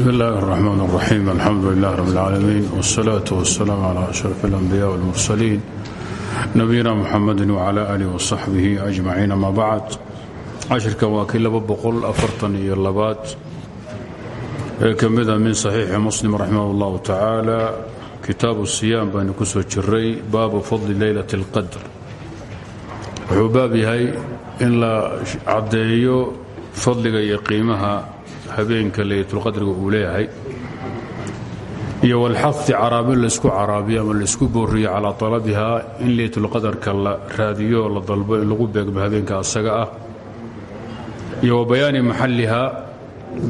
bsm اllahi الرحmn الرaxيm alxamdu lilah rb اlcaalamiin wالsalaaة wالsalaam عlى أشhrف الأnbiyaء والmursaliin nabiyina mxamadi wعlى alih وصaxbih أجmaciin ama bacd cashirkan waa kii laba boqol afartan iyo labaad ee ka mida min صaxiixi muslim raximah اllahu tacaala kitaabu siyaam baynu ku soo jiray baabu fadli leylaة اlqadr wuxuu baab yahay in la caddeeyo fadliga iyo qiimaha habeenka laylatulqadriga uu leeyahay iyo walxadi caraabi laysku caraabiyo ama laysku booriyo calaa talabihaa in laylatulqadarka la raadiyo la dalbo in lagu beegmo habeenka asaga ah iyo wa bayaani maxallihaa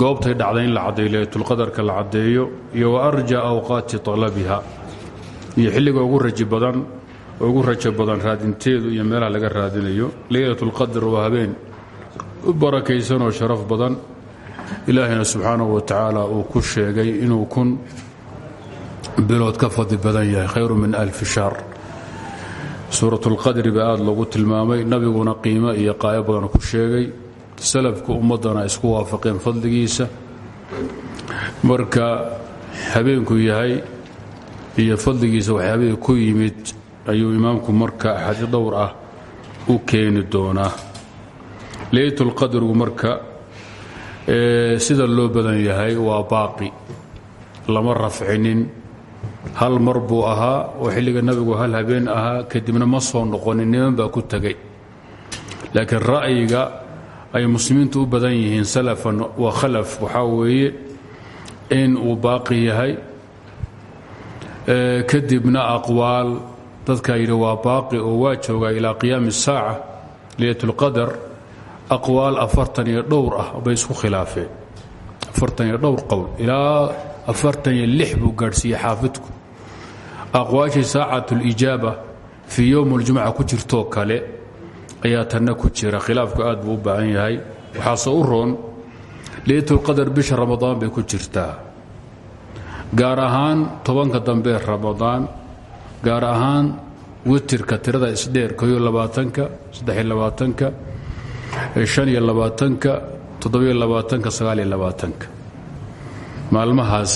goobtay dhacday in la caddeeyo laylatulqadarka la caddeeyo iyo wa arja awqaati talabiha iyo xilliga ugu raji badan ugu rajo badan raadinteedu iyo meelaha laga raadinayo laylatulqadr waa habeen u barakaysan oo sharaf badan ilaahayna subxaanahu wa tacaala uu ku sheegay inuu kun bilood ka fadli badan yahay khayru min alfi shahr. Suuratulqadri baa aada loogu tilmaamay nabiguna qiimo iyo qaayo badan ku sheegay. Salafku ummaddana isku waafaqeen fadligiisa. Marka habeenku yahay iyo fadligiisa waxyaabihii ku yimid ayuu imaamku marka axaadiis dhowr ah u keeni doonaa. Leylatulqadrigu marka sida loo badan yahay waa baaqi lama rafcinin hal mar buu ahaa oo xilliga nabigu hal habeen ahaa kadibna ma soo noqonin niman baa ku tegay laakiin ra'yiga ay muslimiintu u badan yihiin salafan wa khalaf waxaa weeye in uu baaqi yahay kadibna aqwaal dadkaa yidhi waa baaqi oo waa joogaa ilaa qiyaami الsaaca leylat اlqadar aqwaal afartan iyo dhowr ah bay isku khilaafeen afartan iyo dhowr qowl. Ilaa afartan iyo lix buu gaadhsiiyey xaafidku. Aqwaashii saacat اlijaaba fii yowm اljumca ku jirtoo kale ayaa tanna ku jira. Khilaafku aad buu baahan yahay. Waxaase u roon leylatulqadar bisha ramadaan bay ku jirtaa. Gaar ahaan tobanka dambe ramadaan gaar ahaan witirka tirada isdheer koyo labaatanka shaniyo labaatanka toddobiyo labaatanka sagaaliyo labaatanka. Maalmahaas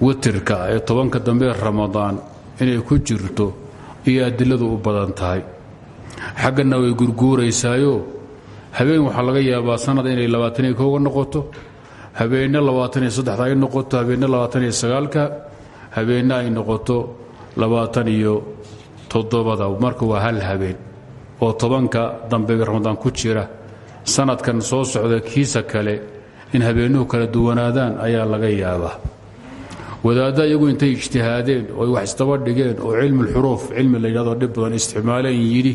witirka ee tobanka dambe ramadaan inay ku jirto iyo adiladu u badan tahay. Xaggana way gurguuraysaayo. Habeen waxaa laga yaabaa sanad inay labaataniyo kooga noqoto habeenna labaataniyo saddexda ay noqoto habeenna labaataniyo sagaalka habeenna ay noqoto labaatan iyo toddobada. Marka waa hal habeen oo tobanka dambe ramadaan ku jira sanadkan soo socda kiisa kale in habeenuhu kala duwanaadaan ayaa laga yaabaa. Wadaadda iyagu intay ijtihaadeen oo wax isdaba dhigeen oo cilmi lxuruuf cilmi la yidhahdo dhib badan isticmaaleen yidhi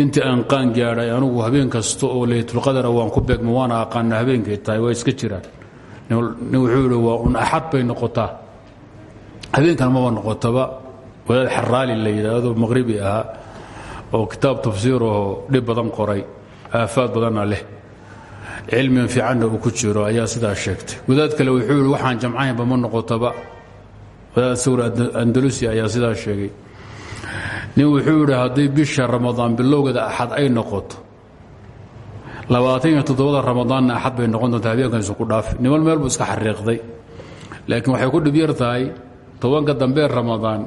intii aan qaan gaadhay anugu habeen kasta oo leytulqadara waan ku beegma waana aqaana habeenkay tahay waa iska jiraan. Nin wuxuu waa un axad bay noqotaa. Habeenkan maba noqotaba wadaad xaraali la yidhaahdo maqhribi ahaa oo kitaab tafsiirahoo dhib badan qoray aafaad badanna leh. Cilmigan fiicanna uu ku jiro ayaa sidaa sheegtay. Wadaad kale wuxuu yidhi waxaan jamcaynba ma noqotaba. Wadaad sawir andalusi ayaa sidaa sheegay. Nin wuxuu yidhi bisha ramadaan bilowgeeda axad ay noqoto labaatan iyo toddobada ramadaanna axad bay noqon doonta habeenkan isuku dhaafi niman meel buu iska xariiqday. Laakiin waxay ku dhib yar tahay tobanka dambee ramadaan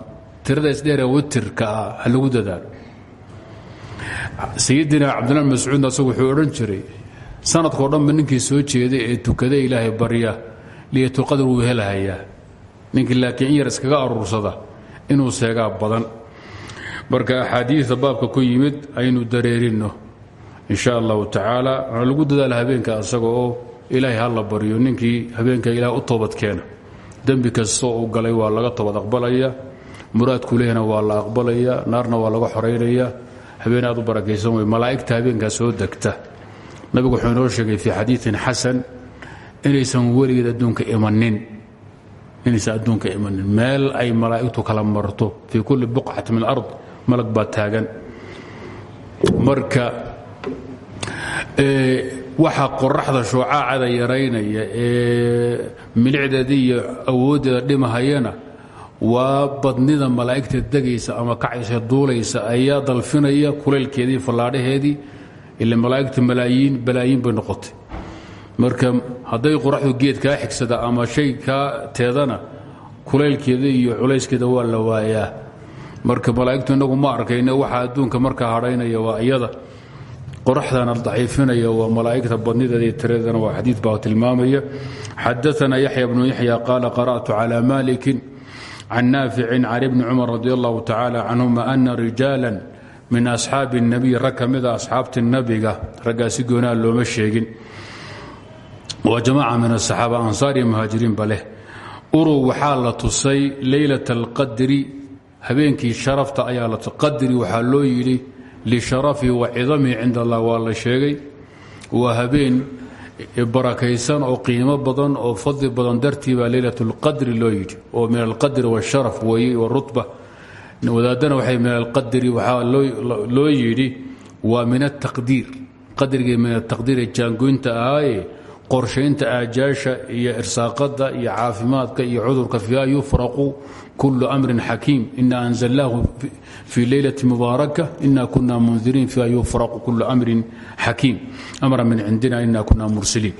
tirada isdheeree witirka ah lagu dadaalo sayidina cabdillah mascuud asagu wuxuu odhan jiray sanadkao dhanba ninkii soo jeeday ee tukada ilaahay barya liyatulqadr wuu helahayaa ninkii laakiin in yar iskaga aruursada inuu seegaa badan. Marka axaadiida baabka ku yimid aynu dareerinno in sha allahu tacaala lagu dadaala habeenka asaga oo ilaahay ha la baryo ninkii habeenka ilaah u toobadkeena dembi kastoo uu galay waa laga toobad aqbalaya muraadku lehna waa la aqbalaya naarna waa laga xoraynaya habeen aad u barakaysan wey malaa'igta habeenkaa soo degta. Nabigu wuxuu inoo sheegay fii xadiiin xasan inaysan weligeed adduunka imanin inaysan adduunka imanin. Meel ay malaa'igtu kala marto fii kulli buqcati min alard malag baa taagan. Marka waxa qoraxda shoocaacada yaraynaya ee milicdeeda iyo awooddeeda waa badnida malaa'igta degaysa ama kacaysa duulaysa ayaa dalfinaya kulaylkeedii fallaadhaheedii ila malaa'igta malaayiin balaayiin bay noqotay. Marka hadday qoraxdu geed xigsada ama shay teedana kulaylkeeda iyo culayskeeda waa la waayaa. Marka malaa'igtu innagu ma arkayne waxa adduunka markaa hadhaynaya waa iyada. Qoraxdana daciifinaya waa malaa'igta badnideeda tiradeedana waa xadiid baa tilmaamaya. Xadaana yaxya bnu yaxya qaala qara'tu cala malikin can naaficin can ibni cumar radi allahu tacaala canhuma ana rijaala min asxaabi الnabiy rag ka mida asxaabti nabiga raggaasi goonaa looma sheegin waa jamaca min asaxaaba ansaar iyo muhaajiriinba leh uruu waxaa la tusay leylat alqadri habeenkii sharafta ayaa la qadri waxaa loo yidhi lisharafihi wa cidamihi cinda allah waa la sheegay waa habeen barakaysan oo qiimo badan oo fadli badan dartii baa leylat اlqadri loo yidhi oo min alqadri wاsharaf weeye warutba wadaadana waxay min alqadri waxaa loo yidhi waa min ataqdiir qadrigii min ataqdiir ee jaangoynta ahaaye qorshaynta aajaasha iyo irsaaqada iyo caafimaadka iyo cudurka fiiha yufraqu kulu amrin xakiim ina anzalnaahu fii leylati mubaaraka ina kuna mundiriin fiiha yufraqu kulu amrin xakiim amra min cindina ina kuna mursiliin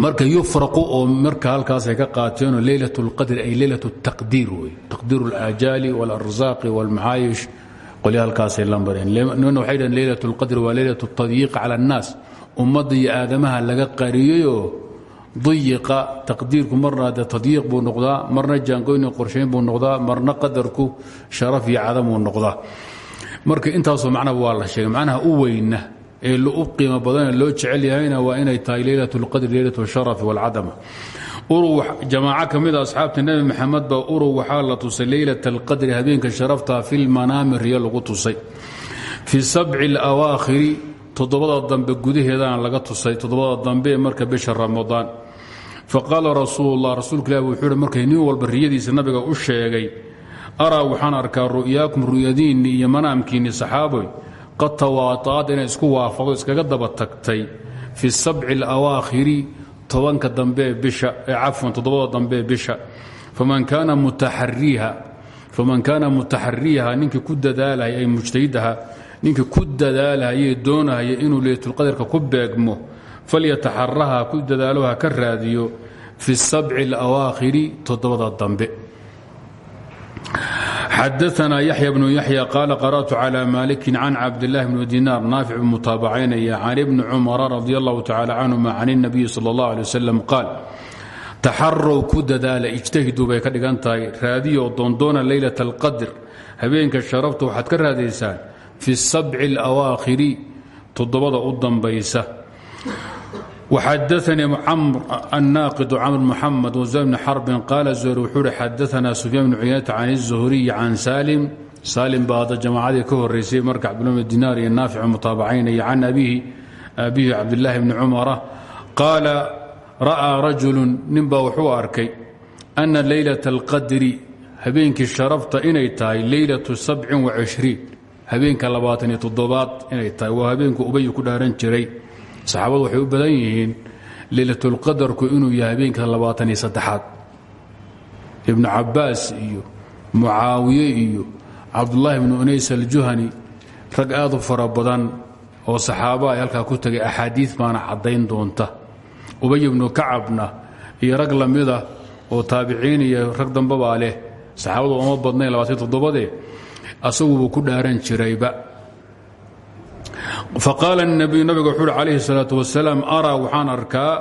marka yufraqu oo marka halkaasay ka qaateenoo leylat اlqadri ay leylat الtaqdiir wey taqdiir اlaajaali wاlarzaaqi wاlmacaayish qolya halkaasay la mareen nina waxay dhaheen leylat اlqadri waa leylat الtadyiiq cala الnaas ummadda iyo aadamaha laga qariyeyoo dayiqa taqdiirku marna de tadyiiq buu noqdaa marna jaangoyni qorshayn buu noqdaa marna qadarku sharaf iyo cadamuu noqdaa marka intaasoo macnaba waa la sheegay macnaha u weyna ee u qiimo badanee loo jecel yahayna waa inay tahay leylat اlqadri leylat اsharafi wاlcadama jamaaco ka mida asxaabta nebi maxamed baa urug waxaa la tusay leylat اlqadri habeenka sharafta fi lmanaami riyo lagu tusay fi sabci اlawaakhiri toddobada dambe gudaheedana laga tusay toddobada dambe marka bisha ramadaan. Faqaala rasuullah rasuulka wuxuu markay nin walba riyadiisa nabiga u sheegay araa waxaan arkaa ru'yaakum ru'yadiinni iyo manaamkiinni saxaaboy qad tawaata'ad isku waafaqdo iskaga daba tagtay fi sabci alawaakhiri tobanka dambe ee bisha ee cafwan dambe ee bisha. Faman kaana mutaxariiha faman kaana mutaxariiha ninkii ku dadaalaya ay mujtahidaha ninkii ku dadaalahayee doonahaya inuu leylatulqadarka ku beegmo falyataxaraha ku dadaalo ha ka raadiyo fi sabci alawaakhiri toddobada dambe. Xadaana yaxya bnu yaxya qaala qara'tu cala malikin can cabdillahi bni dinaar naafic buu mutaabacaynaya can ibni cumara radi allahu tacala canhuma can اnabiyi sal اllah alay wasalam qaal taxarow ku dadaala ijtahiduu bay ka dhigan tahay raadiyo doondoona leylat alqadr habeenka sharafta fi sabci alawaakhiri toddobada u dambaysa وxadaثnii الناaqd cmr mحamed وزهير بن xرب qاala زهير wuxuu hi xadaثna سفyاn بن cuyayنة can الزهriي can salim salim baa hadda jamacadii ka horeysay marka cabdullah بn dinaar iyo naafic mutaabacaynaya can abihi abihi cabdالlahi بni cumara qaala ra'ىa rajulu ninbaa wuxuu arkay أna laylaة الqadri habeenkii sharafta inay tahay laylaة سبc وعشhريin habeenka labaatan iyo toddobaad inay tahay waa habeenku ubay ku dhaaran jiray. Saxaabadu waxay u badan yihiin leylatulqadarku inuu yahay habeenka labaatan iyo saddexaad. Ibnu cabbaas iyo mucaawiye iyo cabdullaahi bnu unays aljuhani rag aad u fara badan oo saxaaba ay halkaa ku tagay axaadiid baana caddayn doonta. Ubay ibnu kacabna iyo rag lamida oo taabiciin iyo rag dambabaa leh saxaabadu uma badnayn labaatan asagubuu ku dhaaran jirayba. Faqaala nabiyu nabiga wuxuu uhi calayhi salaatu wasalaam araa waxaan arkaa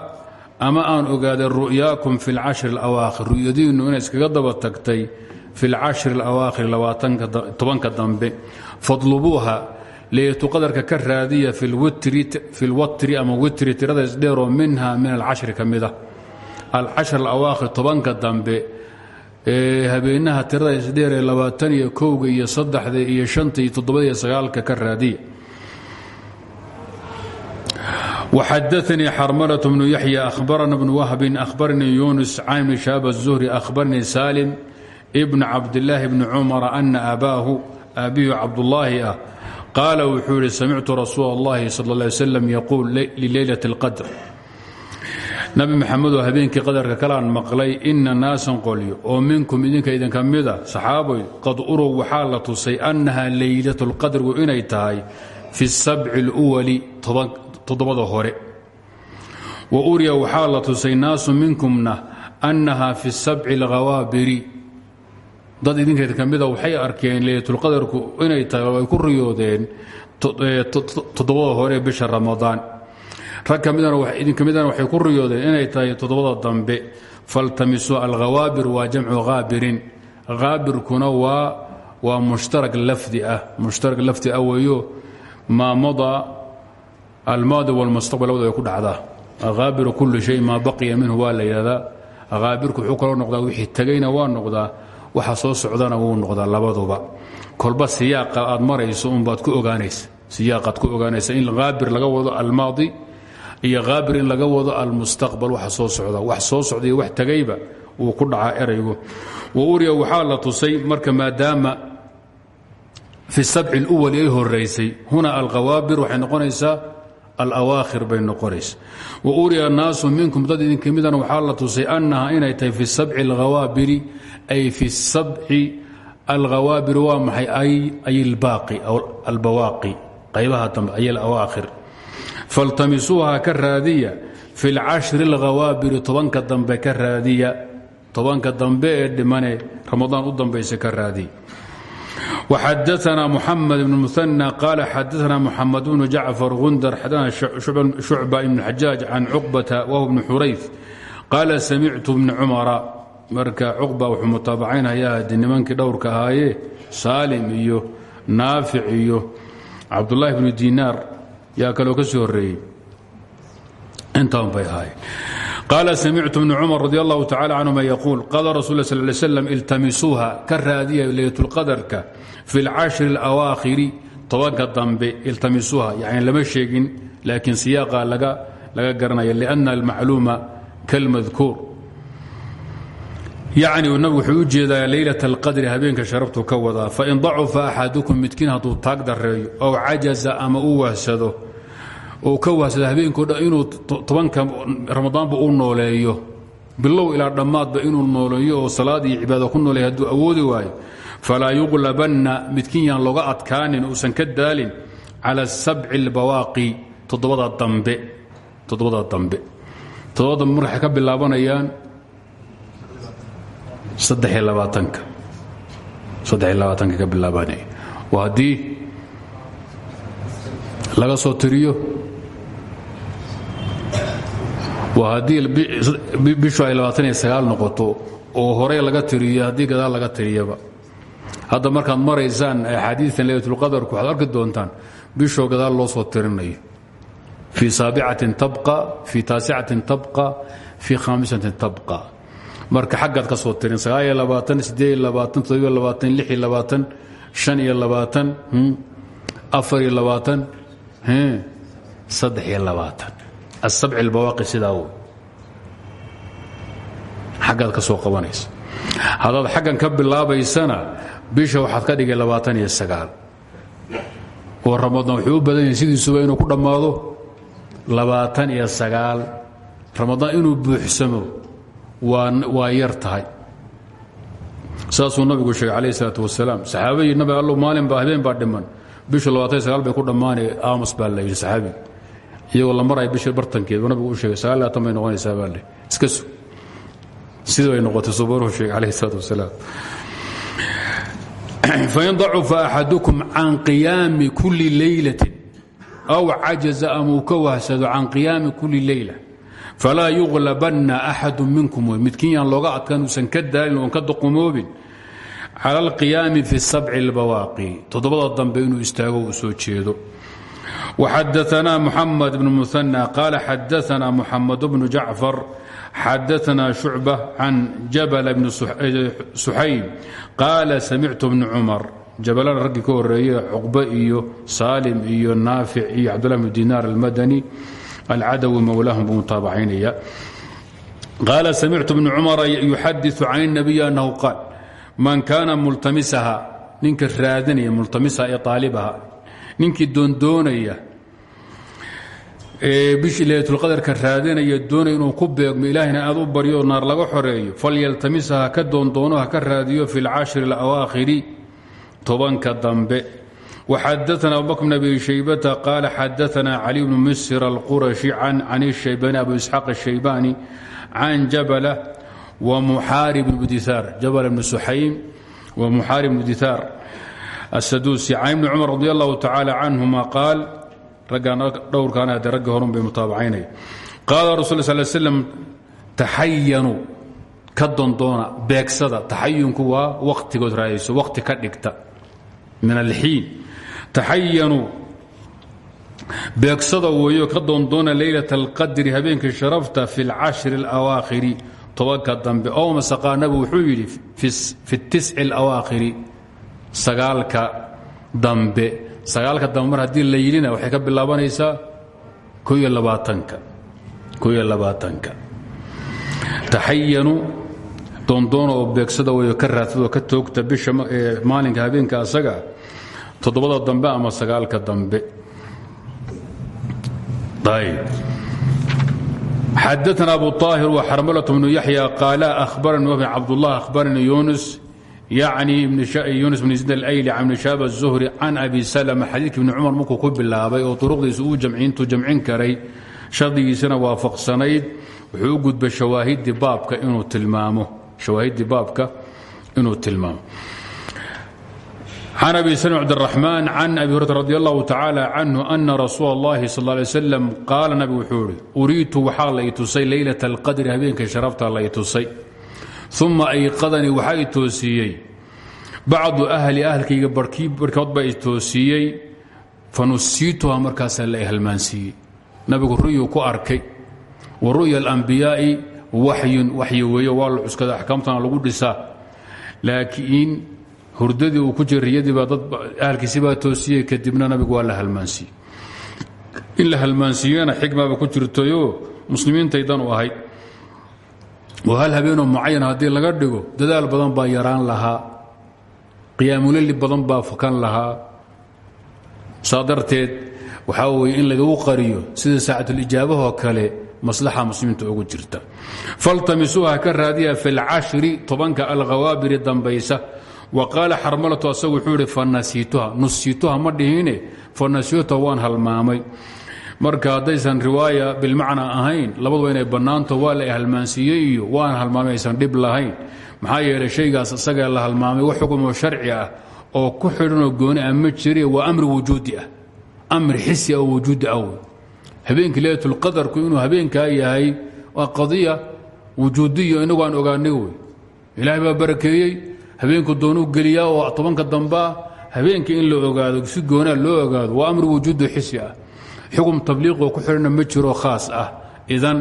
ama aan ogaaday ru'yaakum fi lcashri alawaakhir. Ru'yadiinnu inay iskaga daba tagtay fi lcashri alawaakhir tobanka dambe. Fadlubuuha leylatu qadarka ka raadiya fi lwatri ama witri tirada isdheeroo minha min alcashri ka mida alcashar alawaakhir tobanka dambe habeenaha tirada isdheer ee labaatan iyo kowga iyo saddexda iyo shanta iyo toddobada iyo sagaalka ka raadiya وxadaثnii xarmلة بن yaحyى أhbarna بن whb أhbarnii yuنس can بn شhاب الزهري أhbarnii salim بn cabdاللahi بn cmر أna abaahu aabihu cabdالlaahi ah qaala wuxuu yihi samictu rasuul الlahi salى اه عليه وsلم yquul lilaylaة الqadr nabi maxamedoo habeenkii qadarka kalaan maqlay inna naasan qolyo oo minkum idinka idinka mida saxaaboy qad urow waxaa la tusay annaha leylatulqadrigu inay tahay fi sabci اluwali toddobada hore. Wa uriya waxaa la tusay naasu minkumna annaha fi sabci alkhawaabiri dad idinka idinka waxay arkeen leylatulqadarku inay tahay oo ay ku riyoodeen eh, toddobada hore bisha ramadaan rag ka midana idinka midana waxay ku riyoodeen inay tahay toddobada dambe faltamisuu alkhawaabir waa jamcu khaabirin haabirkuna waa mushtarag lafdi ah. Mushtarag lafdi ah weeyo maa madaa almaadi walmustaqbal labadu ay ku dhacdaa. Haabiru kulli shay maa baqiya minhu waa la yidhahdaa haabirku wuxuu kaloo wixii tegayna waa noqdaa waxa soo socdana wuu noqdaa labaduba. Kolba siyaaqa aad marayso unbaad ku ogaanaysa. Siyaaqaad ku ogaanaysa in haabir laga wado almaadi iyo haabir in laga wado almustaqbal waxa soo socda. Wax soo socda wax tegayba wuu ku dhacaa eraygu. Wa uriya la tusay marka maadaama fi sabci اluwali ay horaysay huna alkhawaabir waxay noqonaysaa alawaakhir bay noqonaysa wa uriya naasu minkum dad idinka midana waxaa la tusay inay tahay fi sabci alkhawaabiri ay fi sabci alkhawaabir waa maxay? Ay albaaqi aw albawaaqi qaybaha dambe ay alawaakhir faltamisuuha ka raadiya fi lcashri alkhawaabiri tobanka dambe ka raadiya tobanka dambe ee dhimane ramadaan u dambaysa ka raadiya وxadثna محamed بن مثنى qال xadثna محamed بن جacفر غundر xadثna شhucبة بن xajاaج can cقبةa wهو بن xurayث qaala samictu بن cmra marka cuqba wuxuu mutaabacaynhayaa de nimankii dhowrka ahaayee saalim iyo naafic iyo cabdالlahi بن dinaar yaa kaloo ka soo horeeyey intaan bay ahaayeen qaala samictu bn cumar radi allahu tacala canhuma yaquul qaala rasul sal ly slam iltamisuuha ka raadiya leylatulqadarka fi lcashri alawaakhiri tobanka dambe yani lama sheegin laakiin siyaaqa laga garanaya lianna almacluuma kalmadkuur yacni nabigu wuxuu u jeedaa leylat alqadri habeenka sharabtu ka wadaa fain dacufa axadukum midkiin hadduu taag dareeyo ow cajaza ama oo ka wahsada habeenko inuu tobanka ramadaanba u nooleeyo. Bilow ilaa dhammaadba inuu nooleeyo oo salaad iyo cibaada ku nooleeya hadduu awoodi waayo falaa yuqlabanna midkiin yaan looga adkaanin uusan ka daalin cala sabci albawaaqi toddobada dambe toddobada dambe. Toddobada dambe ka bilaabanayaan saddexiyo labaatanka. Saddexiyo labaatanka ka bilaabanaya waa laga soo tiriyo waa haddii bishu ay noqoto oo horey laga tiriyo haddii gadaal laga tiriyaba. Hadda markaad maraysaan axaadiian leylatulqadarku waxaad arki doontaan bishoo gadaal loo soo tirinayo fii saabicatin tabqa fii taasicatin tabqa fii khaamisatin tabqa. Marka xaggaad ka soo tirin sagaaliyo labaatan sideediyo labaatan toddobiyo labaatan lixiyo labaatan asabci albawaaqi sidaa wey xaggaad ka soo qabanaysa haddaad xaggan ka bilaabaysana bisha waxaad ka dhigay labaatan iyo sagaal oo ramadaan wuxuu badan yahay sidiisuba inuu ku dhammaado labaatan ramadaan inuu buuxsamo waa yar tahay saasuu nabigu sheegay calayh isalaat wasalaam saxaabadii nabi allow maalin baa habeen baa dhiman bay ku dhammaanay aamus baa la yidhi saxaabiga iyagoo la maraya bisha bartankeed uu nabigu u sheegay sagaal labaatan bay noqonaysaa baa le iska sug. Sidii bay noqotay subaruhu sheegay calayh isalaat wasalaam. Fain dacufa axadukum can qiyaami kulli leylatin aw cajaza amuu ka wahsado can kulli leyla falaa yuqlabanna axadu minkum. Wey midkiin looga adkaan uusan ka daalin oon ka duqumoobin. Cala alqiyaami fi sabci albawaaqi toddobada dambe istaago soo jeedo waxadaana muxamed bnu muhanى qaala xadaana muxamed bnu jacfar xadaana shucba can jabal bni suxayb qaala samictu bni cumar jabalada raggii ka horeeye cuqbe iyo saalim iyo naafic iyo cabdullah bnu dinaar almadani alcadawi mowlaahum buu mutaabacaynaya qaala samictu bni cumara yuxadiu can الnabiy annahu qaal man kaana multamisaha ninka raadinaya multamisaha ee aalibaha ninkii doondoonaya bishii laylatulqadarka raadinaya doonay inuu ku beegmo ilaahayna aad u baryo naar laga xoreeyo falyaltamisa ha ka doondoono ha ka raadiyo fi lcashri alawaakhiri tobanka dambe. Waxadaana abubakr bn abi shaybata qaala xadaana cali bnu misr alqurashi can shaybani abu isxaaq ashaybani can jabala wa muxaarib bnu diaar jabala bnu suxaym wa muxaarib bnu dihaar السدوسي عن بن cمر رضي الله تعالى عنهma qاal raggan dhowrkan ade raggi horun bay mutaabacaynaya qaala rasul sl slam taxayanuu ka dondoona beegsada taxayunku waa wakhtigood raadayso wakhti ka dhigta min alxiin taxayanuu beegsada weeyo ka doondoona leylat alqadri habeenkii sharafta fi اlcashri اlawaakhiri tobanka dambe oo masaqaanabu wuxuu yidhi fi اtisci اlawaakhiri sagaalka dambe. Sagaalka dambe mar la yidhina waxay ka bilaabanaysaa koiyo labaatanka koiyo labaatanka taxayanu doondoona oo beegsada weyo ka raadsadoo ka toogta bisha maalinka habeenka asagaa toddobada dambe ama sagaalka dambe. Xadaana abu aahir wa xarmalة bnu yaxya qaala ahbarani wabn cabdullah ahbarani yunis yacni yunis bn zid alayli can ibni shaab azuhri can abi salma xadiidka ibni cumar markuu ku bilaabay oo uruqdiisa uu intuu jamcin karay shardigiisana waafaqsanayd wuxuu u gudbay shawaahidii baabka inuu tilmaamo can abi slm cbdiraxmaan can abi hurata radi allahu tacaala canhu ana rasuula اllahi sal lay slam qaala nabig wuxuu ihi uriitu waxaa lay tusay leylata alqadri habeenkay sharafta lay tusay uma ayqadanii waxaa i toosiiyey bacdu ahli ahlkayga barhkood baa i toosiiyey fanusiituha markaasaa la halmaansiiyey nabigu ru'yuu ku arkay wa ru'ya alambiyaa'i waxyun waxyi weeye waa la cuskada axkaamtana hurdadii uu ku jira riyadiibaa dad ahalkiisi baa toosiyey kadibna nabigu waa la halmaansiiyey in la halmaansiiyena xikmaba ku jirtayo muslimiintaydan u ahayd oo hal habeenoo mucayan haddii laga dhigo dadaal badan baa yaraan lahaa qiyaamuleli badan baa fukan lahaa. Saa darteed waxaa weye in lagagu qariyo sida saacatulijaabahoo kale maslaxa muslimiinta ugu jirta. Faltamisuuha ka raadiya fi lcashri tobanka alkhawaabiri dambaysa. Wa qaala xarmalatu asagu wuxuu ihi fanasiituha nusiituha ma waan halmaamay marka haddaysan riwaaya bilmacnaa ahayn labaduba inay bannaanto waa la halmaansiiyey iyo waan halmaamay aysan dhib lahayn. Maxaa yeelay shaygaas isagee la halmaamay wax xukumoo sharci ah oo ku xidhanoo gooni ah ma jire waa amri wujuudi ah. Amri xisi oo wujuudi ah wey habeenkii leylatulqadarku inuu habeenkaa yahay waa qadiya wujuudiyo inagu aan ogaanay wey ilaahay baa barakeeyey habeenku doonuu geliyaa oo tobanka dambaa habeenkii in la ogaado si goonaa loo ogaado waa amri wujuudi xisi ah xukun tabliiqoo ku xidhanna ma jiro khaas ah. Idan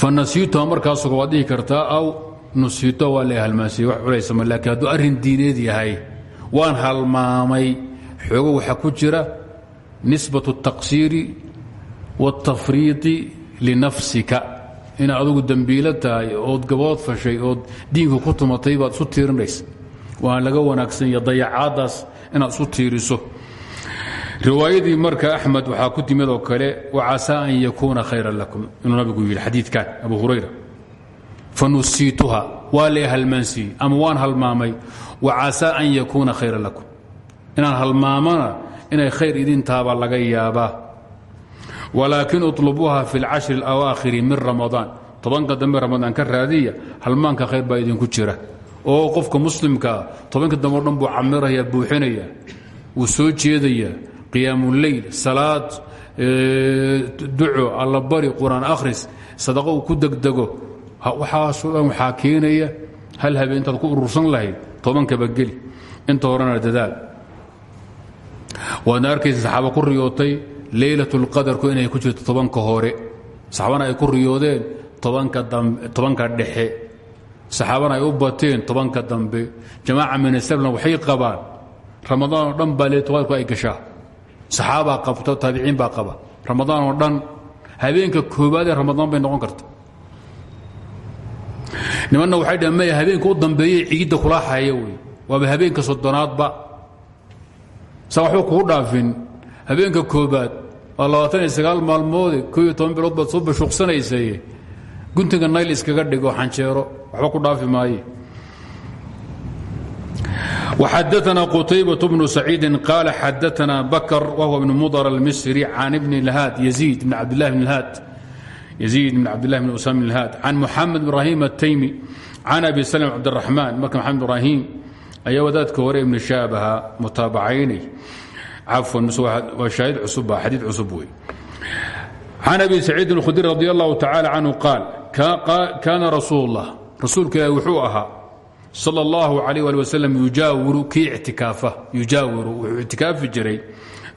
fa nasiyuta markaasuga waad dhihi kartaa aw nusiyuto waa la halmaansiye wax culaysama laakiin hadduu arrin diineed yahay waan halmaamay xoogo waxa ku jira nisbatu اtaqsiiri waاtafriidi linafsika inaad adugu dembiilo tahay ood gabood fashay ood diinka ku tumatay baad isu tiirinaysa waana laga wanaagsan iyo dayacaaddaas inaad isu tiiriso riwaayadii marka axmed waxaa ku timid oo kale wacasaa an yakuuna khayran lakum inuu nabigu yidhi xadiidkan abu hurayra fanusiituha waa la halmaansiiyey ama waan halmaamay wacasaa an yakuuna khayran lakum inaan halmaamana inay khayr idin tahabaa laga yaabaa walaakin uطlubuuha fi اlcashri اlawaakhiri min ramadaan tobanka dambe ramadaan ka raadiya halmaanka khayr baa idinku jira oo qofka muslimkaa tobanka dambe o dhan buu camiraya buuxinaya wuu soo jeedaya qiyaamulleyl salaad duco allabari qur'aan akhris sadaqo ku degdego waxaasoo dhan waxaa hal habeen intaad ku urursan lahayd tobankaba geli inta horena dadaal. Waadna arkaysa saxaaba ku riyootay leylat اlqadarku inay ku jirto tobanka hore. Saxaabana ay ku riyoodeen tobanka dhexe. Saxaabana ay u bateen tobanka dambe. Jamaaca minaslna waxay qabaan ramadaan dhan baa leylatqadarku ay gashaa saxaabaa qabto taabiciin baa qaba. Ramadaan oo dhan habeenka koobaadee ramadaan bay noqon karta. Nimanna waxay dhaheen maya habeenka u dambeeyey ciidda kula haya wey waaba habeenka soddonaadba. Saa waxba kugu dhaafin. Habeenka koobaad waa labaatan iyo sagaal maalmoode koo iyo toban bilood baad soo bashuuqsanaysaye guntiga nayl iskaga dhigo xanjeero. Waxba ku dhaafi maaye وxadثna qتyبة بن سعيid qال xadثna bkر وهو بن mdر المصري عن بن الhاd يزيد بن عبد الله بن الhاd يزيد بن عبد الله بن أسام بن الhاd عن محمد بن إبراهيم التيمي عن أبي سلم عبدالرحمن marka محamed إبراهيم ayaa wadaadka hore ibn shaabaha mutaabacaynay cafwan waa shaahid cusubba xadiid cusub wey can abi saciidin اlkhudri radi allahu tacala canhu qaal kaana rasuul اllah rasuulka ilaahi wuxuu ahaa sala اllahu alayh ali wasalam yujaawiru kii ictikaafa yujaawiru wuxuu ictikaafi jiray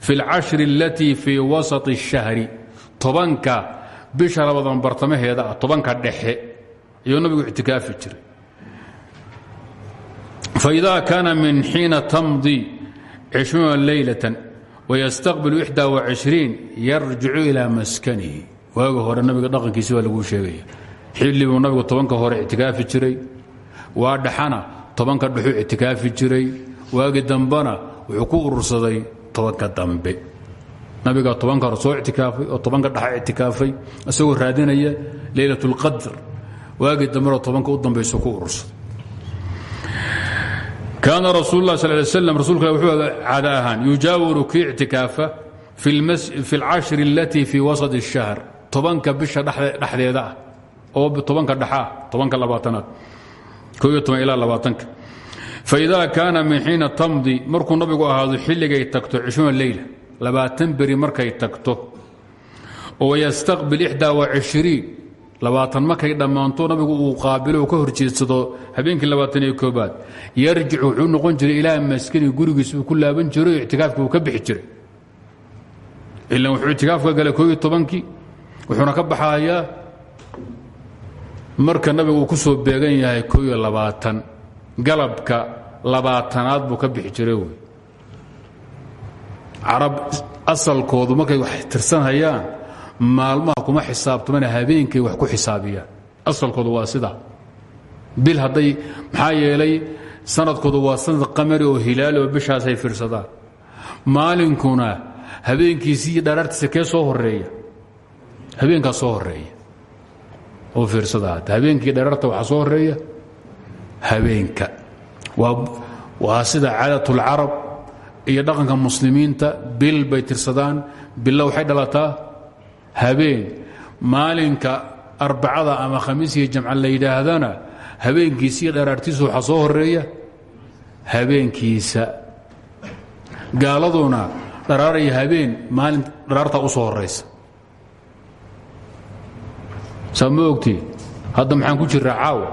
fi اlcashri alatii fii wasaط الshahri tobanka bisha labadan bartamaheeda ah tobanka dhexe ayuu nabigu ictikaafi jiray فإذا كان من حين تمضي عشرون ليلة ويستقبل إحدى وعشرين يرجع إلى مسكنه waaga hore nabiga dhaqankiisi waa laguu sheegaya xilli buu nabigu tobanka hore ictikaafi jiray waa dhaxana tobanka dhexuu ictikaafi jiray waagi dambana wuxuu ku urursaday tobanka dambe nabigaa tobanka hore soo ictikaafay oo tobanka dhexa ictikaafay isagoo raadinaya leylaة اlqadr waagi dambena tobanka u dambayso ku urursaday kaana rasuul lah sal slam rasulka wuxuu caada ahaan yujaawiru kii ictikaafa fi اlcashri alatii fii wasط الشhahr tobanka bisha dhexdeeda ah oo tobanka dhexaa tobanka labaatanaad faإida kaana min xiina tamdi markuu nabigu ahaado xilligay tagto cishruuna leyla labaatan beri markay tagto oo yastaqbil ixdaa وacishriin labaatan markay dhammaanto nabigu uu qaabilo ka horjeedsado habeenkii labaatan iyo koobaad yarjic wuxuu noqon jiray maskani gurigiis ku laaban jiray oo ka bixi jiray. Ilan wuxuu ictikaafka galay koo iyo tobankii wuxuuna ka baxayaa marka nabigu uu ku soo beegan yahay koo iyo labaatan galabka labaatanaad buu ka bixi jiray wey carab asalkoodu markay wax tirsanhayaan maalmaha kuma xisaabtamana habeenkay wax ku xisaabiyaan. Asalkoodu waa sida. Bil hadday maxaa yeelay sanadkoodu waa sanad qamari oo hilaali oo bishaasay fiirsadaan. Maalinkuna habeenkiisi iyo dharaartiisa kee soo horreeya habeenkaa soo horreeya oo fiirsada. Hadda habeenkii dhararta waxaa soo horreeya habeenka. Waa sida caadatlcarab iyo dhaqanka muslimiinta bil bay tirsadaan. Billa waxay dhalataa habeen. Maalinka arbacada ama khamiisiyo jamca la yidhaahdana habeenkiisa iyo dharaartiisa waxaa soo horreeya habeenkiisa. Gaaladuna dharaaraya habeen maalin dharaartaa u soo horaysa saa ma ogtii hadda maxaan ku jiraa caawa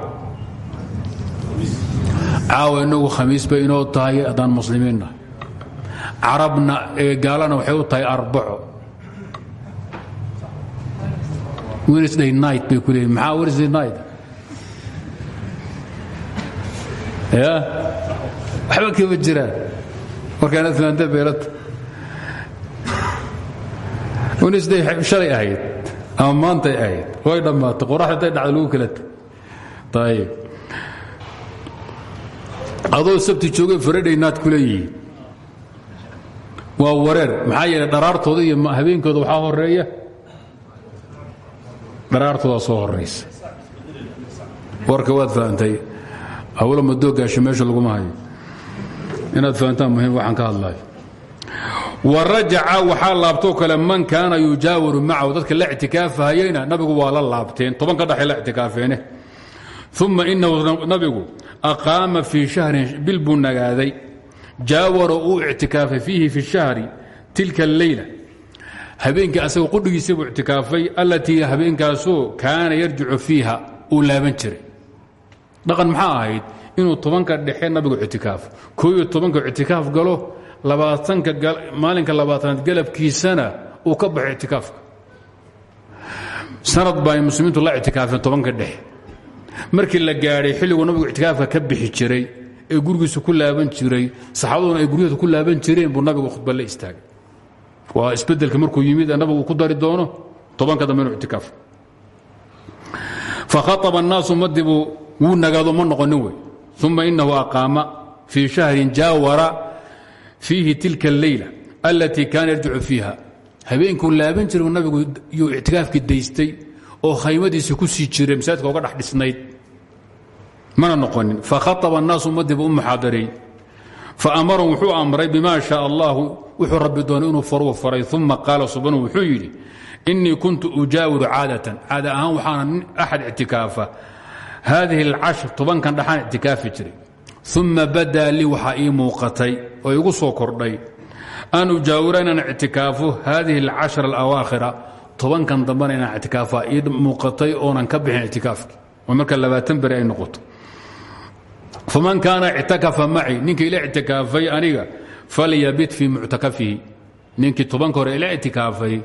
caawa inagu khamiis bay inoo tahay haddaan muslimiinna. Carabna gaalana waxay u tahay arbaco. Wednesday night bay ku leeyiin maxaa wednesday night? Ya? Waxba kama jiraan markaanad faanta beelata wednesday shalay ahayd ama maantay ahayd. Way dhammaatay. Qoraxda intay dhacda lagu kala tay adoo sabti joogay faraday naad ku leeyihiin. Waa wareer. Maxaa dharaartooda iyo habeenkooda waxaa horreeya dharaartooda soo horaysa warka waad fahamtay hawlo madoogaasho meesha laguma hayo. Inaad fahamtaan muhiim waxaan ka hadlayo warajaca waxaa laabtoo kale man kaana yujaawiru macahu dadka la ictikaafahayeyna nabigu waa la laabteen. Tobanka dhexe la ictikaafeene. Uma inahu nabigu aqaama fii shahrin bil buu nagaaday. Jaawara uu ictikaafay fiihi fi shahri tilka alleyla habeenkii asaga qudhigiisa buu ictikaafay allatii habeenkaasoo kaana yarjicu fiiha uu laaban jiray. Dhaqan maxaa ahayd? Inuu tobanka dhexe nabigu ictikaafo. Koo iyo tobanka ictikaaf galo labaatanka maalinka labaatanaad galabkiisana uu ka baxo ictikaafka sanad ba muslimiintu la ictikaafeen tobanka dhex markii la gaadhay xilliguu nabigu ictikaafka ka bixi jiray ee gurigiisa ku laaban jiray saxaabaduna ay guryaheeda ku laaban jireen buu nabigu khudba la istaagay. Waa isbeddelka markuu yimid nabigu ku dari doono tobanka dambe inuu ictikaafo fahaaba annaas ummaddiibuu wuu nagaado ma noqonin wey uma innahu aqaama fii shahrin fiihi tilka اleyla alatii kaana yarjicu fiiha habeenkuu laaban jiray nabigu yuu ictikaafkii daystay oo khaymadiisa ku sii jiray masaajidka oga dhex dhisnayd mana noqonin fakhaطba الnaasu madibu u muxaadareey faamarahu wuxuu amray bima shaa allahu wuxuu rabbi doonay inuu faruu faray uma qaala subanu wuxuu yidhi inii kuntu ujaawiru caadatan caada ahaan waxaana nin axad ictikaafa haadihi alcashr tobankan dhaxaan ictikaafi jiray uma badaa lii waxaa ii muuqatay oo igu soo kordhay. An ujaawira inaan ictikaafo haadihi alcashra alawaakhira. Tobankan dambana inaan ictikaafa ii muuqatay oonan ka bixin marka labaatan beri ay noqoto. Faman kaana ictakafa maci ninkii ila ictikaafay aniga falyabit fii muctakafihi. Ninkii tobanka hore ila ictikaafay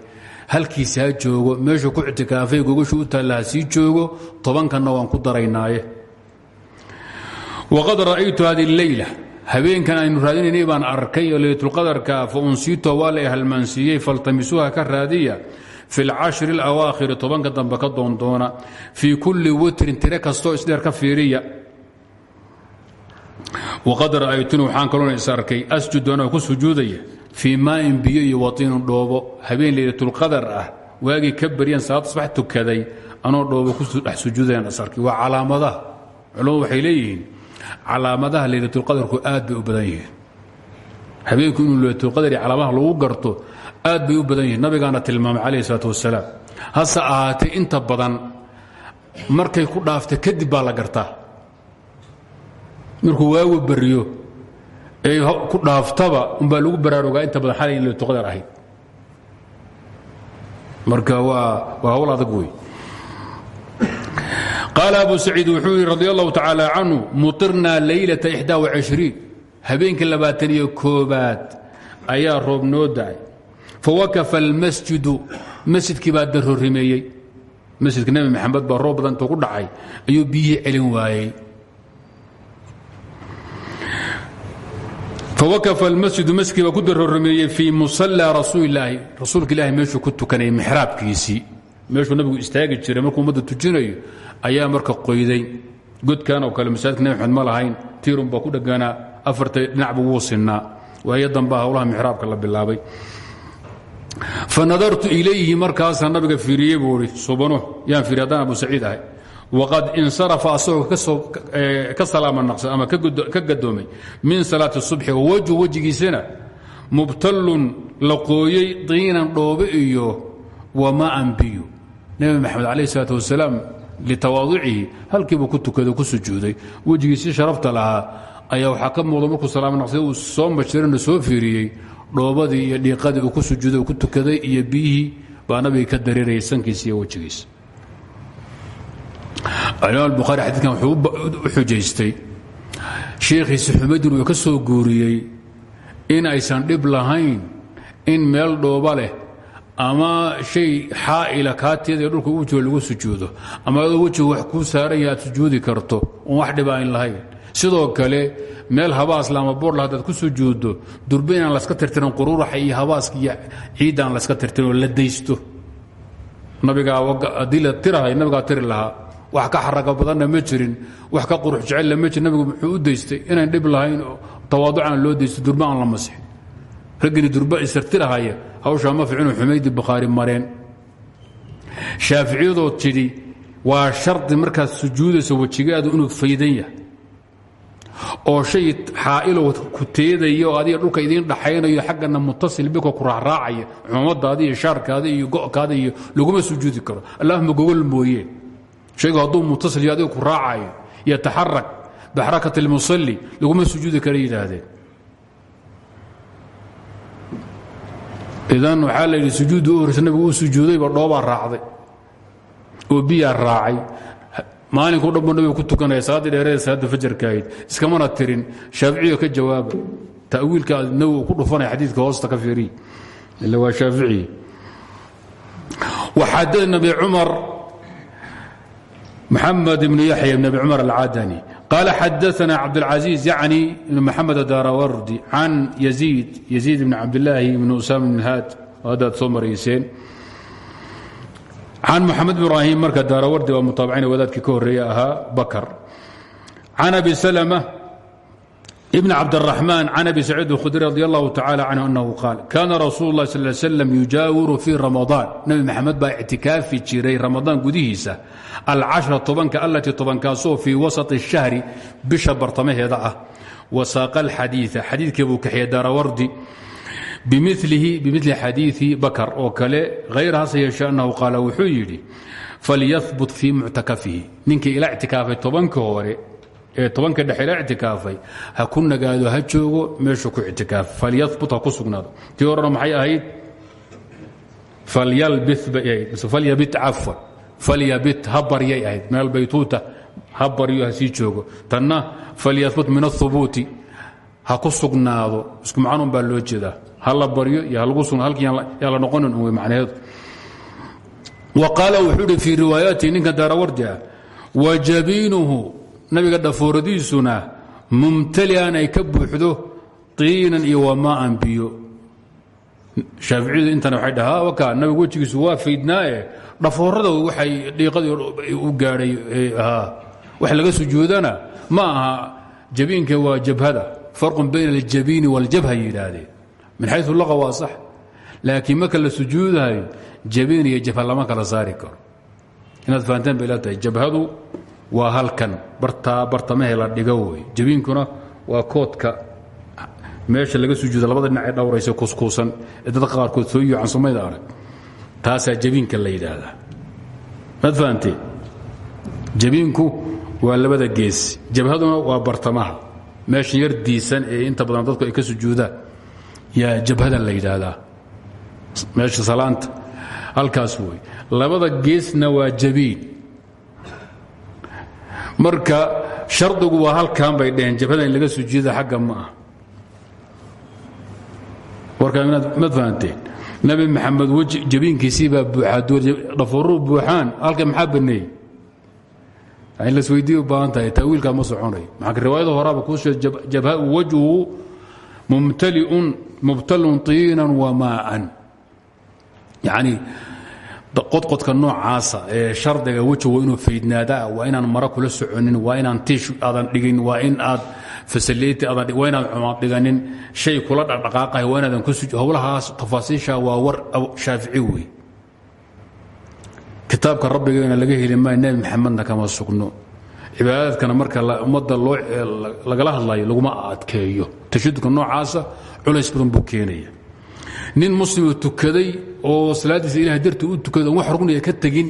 halkiisa ha joogo meeshuu ku ictikaafay gogashu u taalla ha sii joogo tobankanna waan ku daraynaaye waqad ra'aytu hadi leyla habeenkan aynu raadinaynay baan arkay oo leylatulqadarka fa unsiituha waa la halmaansiiyey faltamisuuha ka raadiya fi lcashri اlawaakhiri tobanka dambe ka doondoona fii kulli witrin tiro kastoo isdheer ka fiiriya waqad ra'aytuni waxaan kaloona is arkay asjudu anoo ku sujuudaya fii maain biyo iyo watiinin dhoobo habeen leylatulqadar ah waagii ka baryan salaad asbax tukaday anoo dhoobo ku dhex calaamadaha leylatulqadarku aad bay u badan yihiin. Habeenku inuu leylatulqadar iyo calaamadaha lagu garto aad bay u badan yihiin. Nabigaana tilmaamay calayh isalaatu wasalaam hase ahaatee inta badan markay ku dhaafta kadib baa la gartaa. Markuu waagu baryo ee ku dhaaftaba umbaa lagu baraarugaa inta badan xalay leylatulqadar ahayd. Marka waa waa hawl adag wey qaal abu saciid wuxuu yidhi radi allahu tacaala canhu mutirnaa leylata ixdaa wacishriin habeenkii labaatan iyo koobaad ayaa roob noo da'ay. Fawakafa almasjidu masjidkii baa darorimeeyey masjidka nebi maxamed baa roob badan intuu ku dhacay ayuu biyihii celin waayey. Fawakafa almasjidu masjidkii baa ku darorimeeyey fii musallaa rasuulilaahi rasuulka ilaahi meeshuu ku tukanayay mixraabkiisii meeshuu nabigu istaagi jiray markuu ummadda tujinayo ayaa marka qoyday. Godkan oo kale masaajidka nebi ma lahayn tiirun baa ku dheganaa afarta dhinacba wuu sinnaa. Waayo dambaa howlaha mixraabka la bilaabay. Fa ilayhi markaasaa nabiga fiiriyey buu subano yaan fiiriy abu saciid ahay. Waqad insarafa asagoo ka salaama naqsan ama ka gadoomay min salaati subxi oo wejhu mubtallun la diinan dhoobe iyo wamaan biyo nebi maxamed calayh isalaat wasalaam litawaaducihi halkiibuu ku tukado ku sujuuday wejigiisii sharafta lahaa ayaa waxaa ka muuqda markuu salaama naqsay uu soo majirana soo fiiriyey dhoobadii iyo dhiiqadii uu ku sujuuday ku tukaday iyo biyihii baa nabiga ka dareerayay sankiisa iyo wejigiisa alimaam albukhaari xadiidkan wuxuu xujaystay sheekhiisi xumaydin uu ka soo guuriyey in aysan dhib lahayn in meel dhooba leh ama shay xaa'ila kaatiyada dhulka u jiro lagu sujuudo. Ama adoo wejiga wax kuu saaran sujuudi karto oon wax dhiba ayn lahayn. Sidoo kale meel habaasla ama boorla haddaad ku sujuuddo durbe inaan laska tirtirin quruuraxa iyo habaaska iyo ciiddaan laska tirtirin la daysto. Nabigaa haddii la tirahay nabigaa tiri lahaa wax ka xaraga badanna ma jirin wax ka qurux jecella ma jirin. Nabigu muxuu u daystay inaan dhib lahayn oo tawaaducaan loo daysto durbe la masixin raggini durbe isirtirahaya hawshaa ma ficinu xumaydi bukhaari mareen. Shaaficiyadoo tidhi waa shardi markaad sujuudayso wejigaadu inuu faydan yahay. Oo shay xaa'ilo ku teedaya oo adiga dhulka idiin dhaxaynayo xaggana mutasil biko ku raacraacaya cumamadaadi iyo shaarkaada iyo go'kaada iyo laguma sujuudi karo. Allahuma gogol mooye. Shaygu hadduu mutasil iyo adiga ku raacayo yataxarak bixarakat اlmusalli laguma sujuudi kara yidhaahdeen idan waxaa la yidhi sujuuddii u horreysa nabigu uu sujuudayba dhoobaa raacday. Oo biyaa raacay. Maalinkao dhanbu nabiga ku tukanaya salaaddii dheereeda salaadda fajarka ahayd. Iskamana tirin. Shaaficiga ka jawaaba. Ta'wiilka nabigu ku dhufanaya xadiidka hoosta ka fiiriy ila waa shaaficiyi waxaadadna bicumar maxamed ibni yaxya ibn abi cumar alcadani قال حدثنا عبد العزيز يعني بن محمد الداراوردي عن يزيد يزيد بن عبد الله بن أسامة بن هاد وهذا ثم رئيسين عن محمد بن إبراهيم مركز الداراوردي ومتابعين وذاتك كورياها بكر عن أبي سلمة ابن عبد الرحمن عن أبي سعيد الخدري رضي الله تعالى عنه أنه قال كان رسول الله صلى الله عليه وسلم يجاور في رمضان نبي محمد با اعتكاف في جيري رمضان قديسة العشرة طبنك التي طبنكاسو في وسط الشهر بشا برطمه هذا wasaaqa alxadiia xadiidkii buu kaxiyey daarawardi bimilihi bimili xadiii bakar oo kale hayr hase yeeshe annahu qaala wuxuu yidhi falyahbut fii muctakafihi ninkii ila ictikaafay tobankii hore ee tobanka dhexe ila ictikaafay. Ha ku nagaado ha joogo meeshuu ku ictikaafay falyahbut ha ku sugnaado. Tii horena maxay ahayd? Falyabit cafwan. Falyabit ha baryay ahayd. Min albaytuuta ha baryo ha sii joogo. Tanna falyahbut min ahubuuti ha ku sugnaado. Isku macnuun baa loo jeedaa. Ha la baryo iyo halagu sugna halkii yaa la noqonin un wey macnaheedu. Wa qaala wuxuu hi fii riwaayaatihi ninka daarawardi ah wa jabiinuhu nabiga dhafooradiisuna mumtalian ay ka buuxdo tiinan iyo wamaaan biyo. Shaaficiyadu intana waxay dhahaa waka nabigu wejigiisu waa faydnaaye dhafoorada waxay dhiiqadii u gaadhay wax laga sujuudana ma aha jabiinka waa jabhada. Farqun bayna aljabiini waاljabha yidhaahdeen. Min xayu laqa waa sax. Laakiin marka la sujuudayo jabiin iyo jabha kala saari karo. Inaad fahanteen bay jabhadu waa halkan. Bartaa bartamahee la dhigo wey jabiinkuna waa koodka. Meesha laga sujuuda labada dhinac ee dhowraysa kuskuusan. Ee dadka qaarkood soo yuucan somayda arag. Taasaa jabiinka la yidhaahdaa. Maad jabiinku waa labada gees. Jabhaduna waa bartamaha. Meesha yar diisan ee inta badan dadku ay ka sujuudaan yaa jabhada la yidhaahdaa. Meesha salaanta. Halkaas wey labada geesna waa jabiin marka shardigu waa halkan bay dheheen jabhada in laga sujuuda xagga ma warkaa mad fahanteen? Nabi maxamed weji jabiinkiisii baa buuxaadhafooruu buuxaan halka maxaa baneeyey? In lasweydiiya u baahan tahay ma soconayo maxaa riwaayada horaaba kuu sheeg jabha wajhu mumtaliun mubtalun tiinan wamaaan yacni qodqodka noocaasa ee shardiga weji waa inuu faydnaadaa waa inaan mara kula soconin waa inaan tiish aadan dhigin waa in aad fasaliti aadan waa inaadan cumaad dhiganin shay kula dhaqdhaqaaqahay waa inaadan ku howlahaas tafaasiisha waa war shaafici wey kitaabka rabbigeena laga heli maayo nebi maxamedna kama sugno. Cibaadaadkana marka ummadda loo lagala hadlayo laguma adkeeyo. Tashadudka noocaasa culays badan buu keenaya. Nin muslimoo tukaday oo salaaddiisa ilahay dartii u tukaday on wax rugniga ka tegin.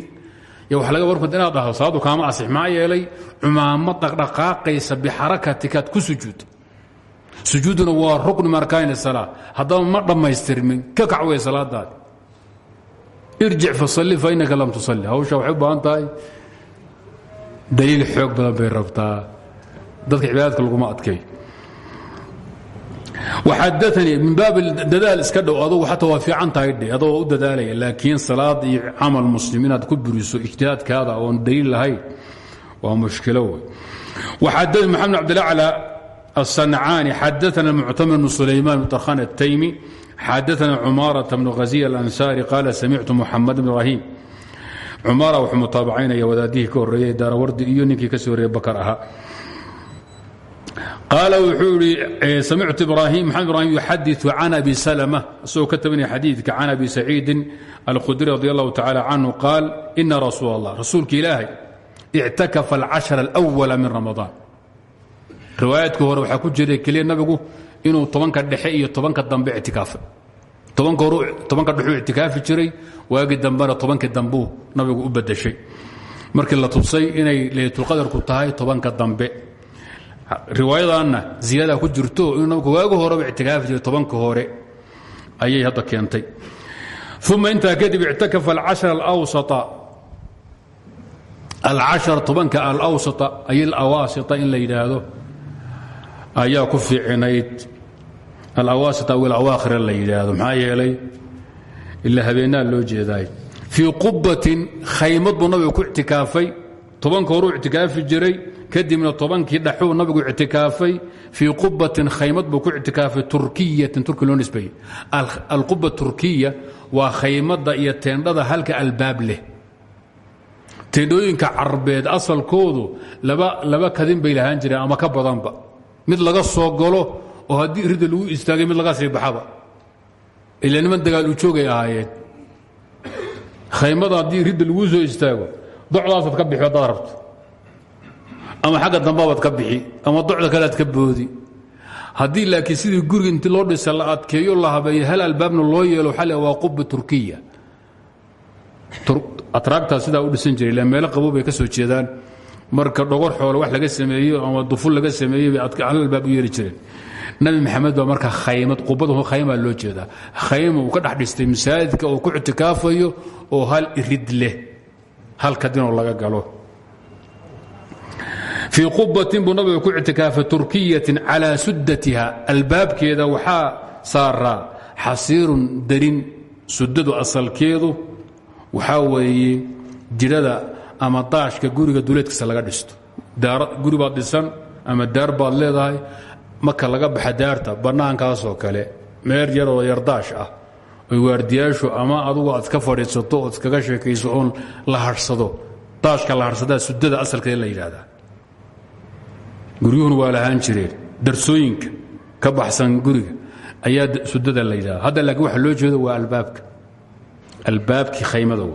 Y wax laga warkad inaad dhahdo salaaddu kaama asix maxaa yeelay cumaamad dhaqdhaqaaqaysa bixarakatikaad ku sujuud. Sujuudduna waa rukni markaani salaa haddaba ma dhammaystirmin ka kac wey salaadaadi. Irjic fasalli fa innaka lam tusalli. Hawsha waxay u baahan tahay daliil badan bay rabtaa. Dadka cibaadaadka laguma adkeeyo waxadaanii min baab dadaal iska dhow adugu xataa waa fiican tahay dhe adagoo u dadaalaya laakiin salaad iyo camal muslim inaad ku buriso ijtihaadkaada oon daliil lahayn waa mushkilo wey waxadani maxamed cabdilacla aلsancaani xadaana muctamir bnu sulayman mutarhan ataymi xadaana cumaarata bnu haziy alansaari qaala samictu muxamed bn ibrahim. Cumaara wuxuu mutaabacaynaya wadaadihii ka horreeyey daarawardi iyo ninkii ka sii horreeye bakar ahaa qaal wuxuu idhi eh, samictu ibrahim maxamed ibrahim yuxadiu can abi salma isagoo ka tabinaya xadiidka can abi saciidin alkhudri radi allahu tacala canhu qaal ina rasuul allah rasuulka ilaahay ictakafa alcashara alwala min ramadaan. Riwaayaadka hore waxaa ku jiray keliya nabigu inuu tobanka dhexe iyo tobanka dambe ictikaafay tobanka hore tobanka dhexuu ictikaafi jiray waagii dambena tobanka dambuu nabigu u badashay markii la tusay inay laytulqadarku tahay tobanka dambe riwaayadanna ziyaada ku jirto waagi horeba ictikaafi jiray tobanka hore. Ayay hadda keentay. Uma intaa kadib ictakafa alcashar alawsata. Alcashar tobanka alawsata ay alawaasita in la yidhaahdo ayaa ku fiicinayd alawaasit aw alawaakhira la yidhaahdo maxaa yeelay? Ila habeenaa loo jeedaay fii qubatin khaymad buu nabigu ku ictikaafay. Tobanka horuu ictikaafi jiray kadibna tobankii dhaxuu nabigu ictikaafay fii qubatin khaymad buu ku ictikaafay turkiyatin turki loo nisbeeyey. Alquba turkiya waa khaymadda iyo teendhada halka albaab leh. Teendhooyinka carbeed asalkoodu laba kadin bay lahaan jireen ama ka badanba. Mid laga soo galo oo haddii ridda lagu istaagay mid laga sii baxaba. Ila niman dagaal u joogay ahaayeen. Khaymada haddii ridda laguu soo istaago docdaasaad ka bixi haddaad rabto ama xagga dambabaad ka bixi ama docda kalead ka boodi. Haddii laakiin sidii guriga inti loo dhisa la adkeeyo la habeeyo hal albaabna loo yeelo waxaa le waa quba turkiya. Atraagtaa sidaa u dhisan jiray ila meelo qabow ka soo jeedaan. Marka dhogor xoole wax laga sameeyo ama duful laga sameeyey bay hal albaab u yeeli jireen. Nabi maxamed baa marka khaymad qubadu khaymaa loo jeedaa khayma uu ka dhex dhistay masaajidka uu ku ictikaafayo oo hal irid leh hal kadinoo laga galo fii qubatin buu nabiga ku ictikaafay turkiyatin calaa sudatiha albaabkeeda waxaa saaraa xasiirun darin sudadu asalkeedu waxaa weeye jidhada ama daashka guriga duleedkiisa laga dhisto. Guri baad dhisan ama daar baad leedahay marka laga baxa daarta bannaankaasoo kale. Meer yaroo yardaash ah. Oy waardiyaashu ama adugu aad ka fadhiisato ood iskaga sheekayso oon la hadhsado daashka guryuhuna waa lahaan jireen. Darsooyinka ka baxsan guriga ayaa sudada la yidhahda hadda laakiin waxa loo jeedo waa albaabka. Albaabkii khaymada w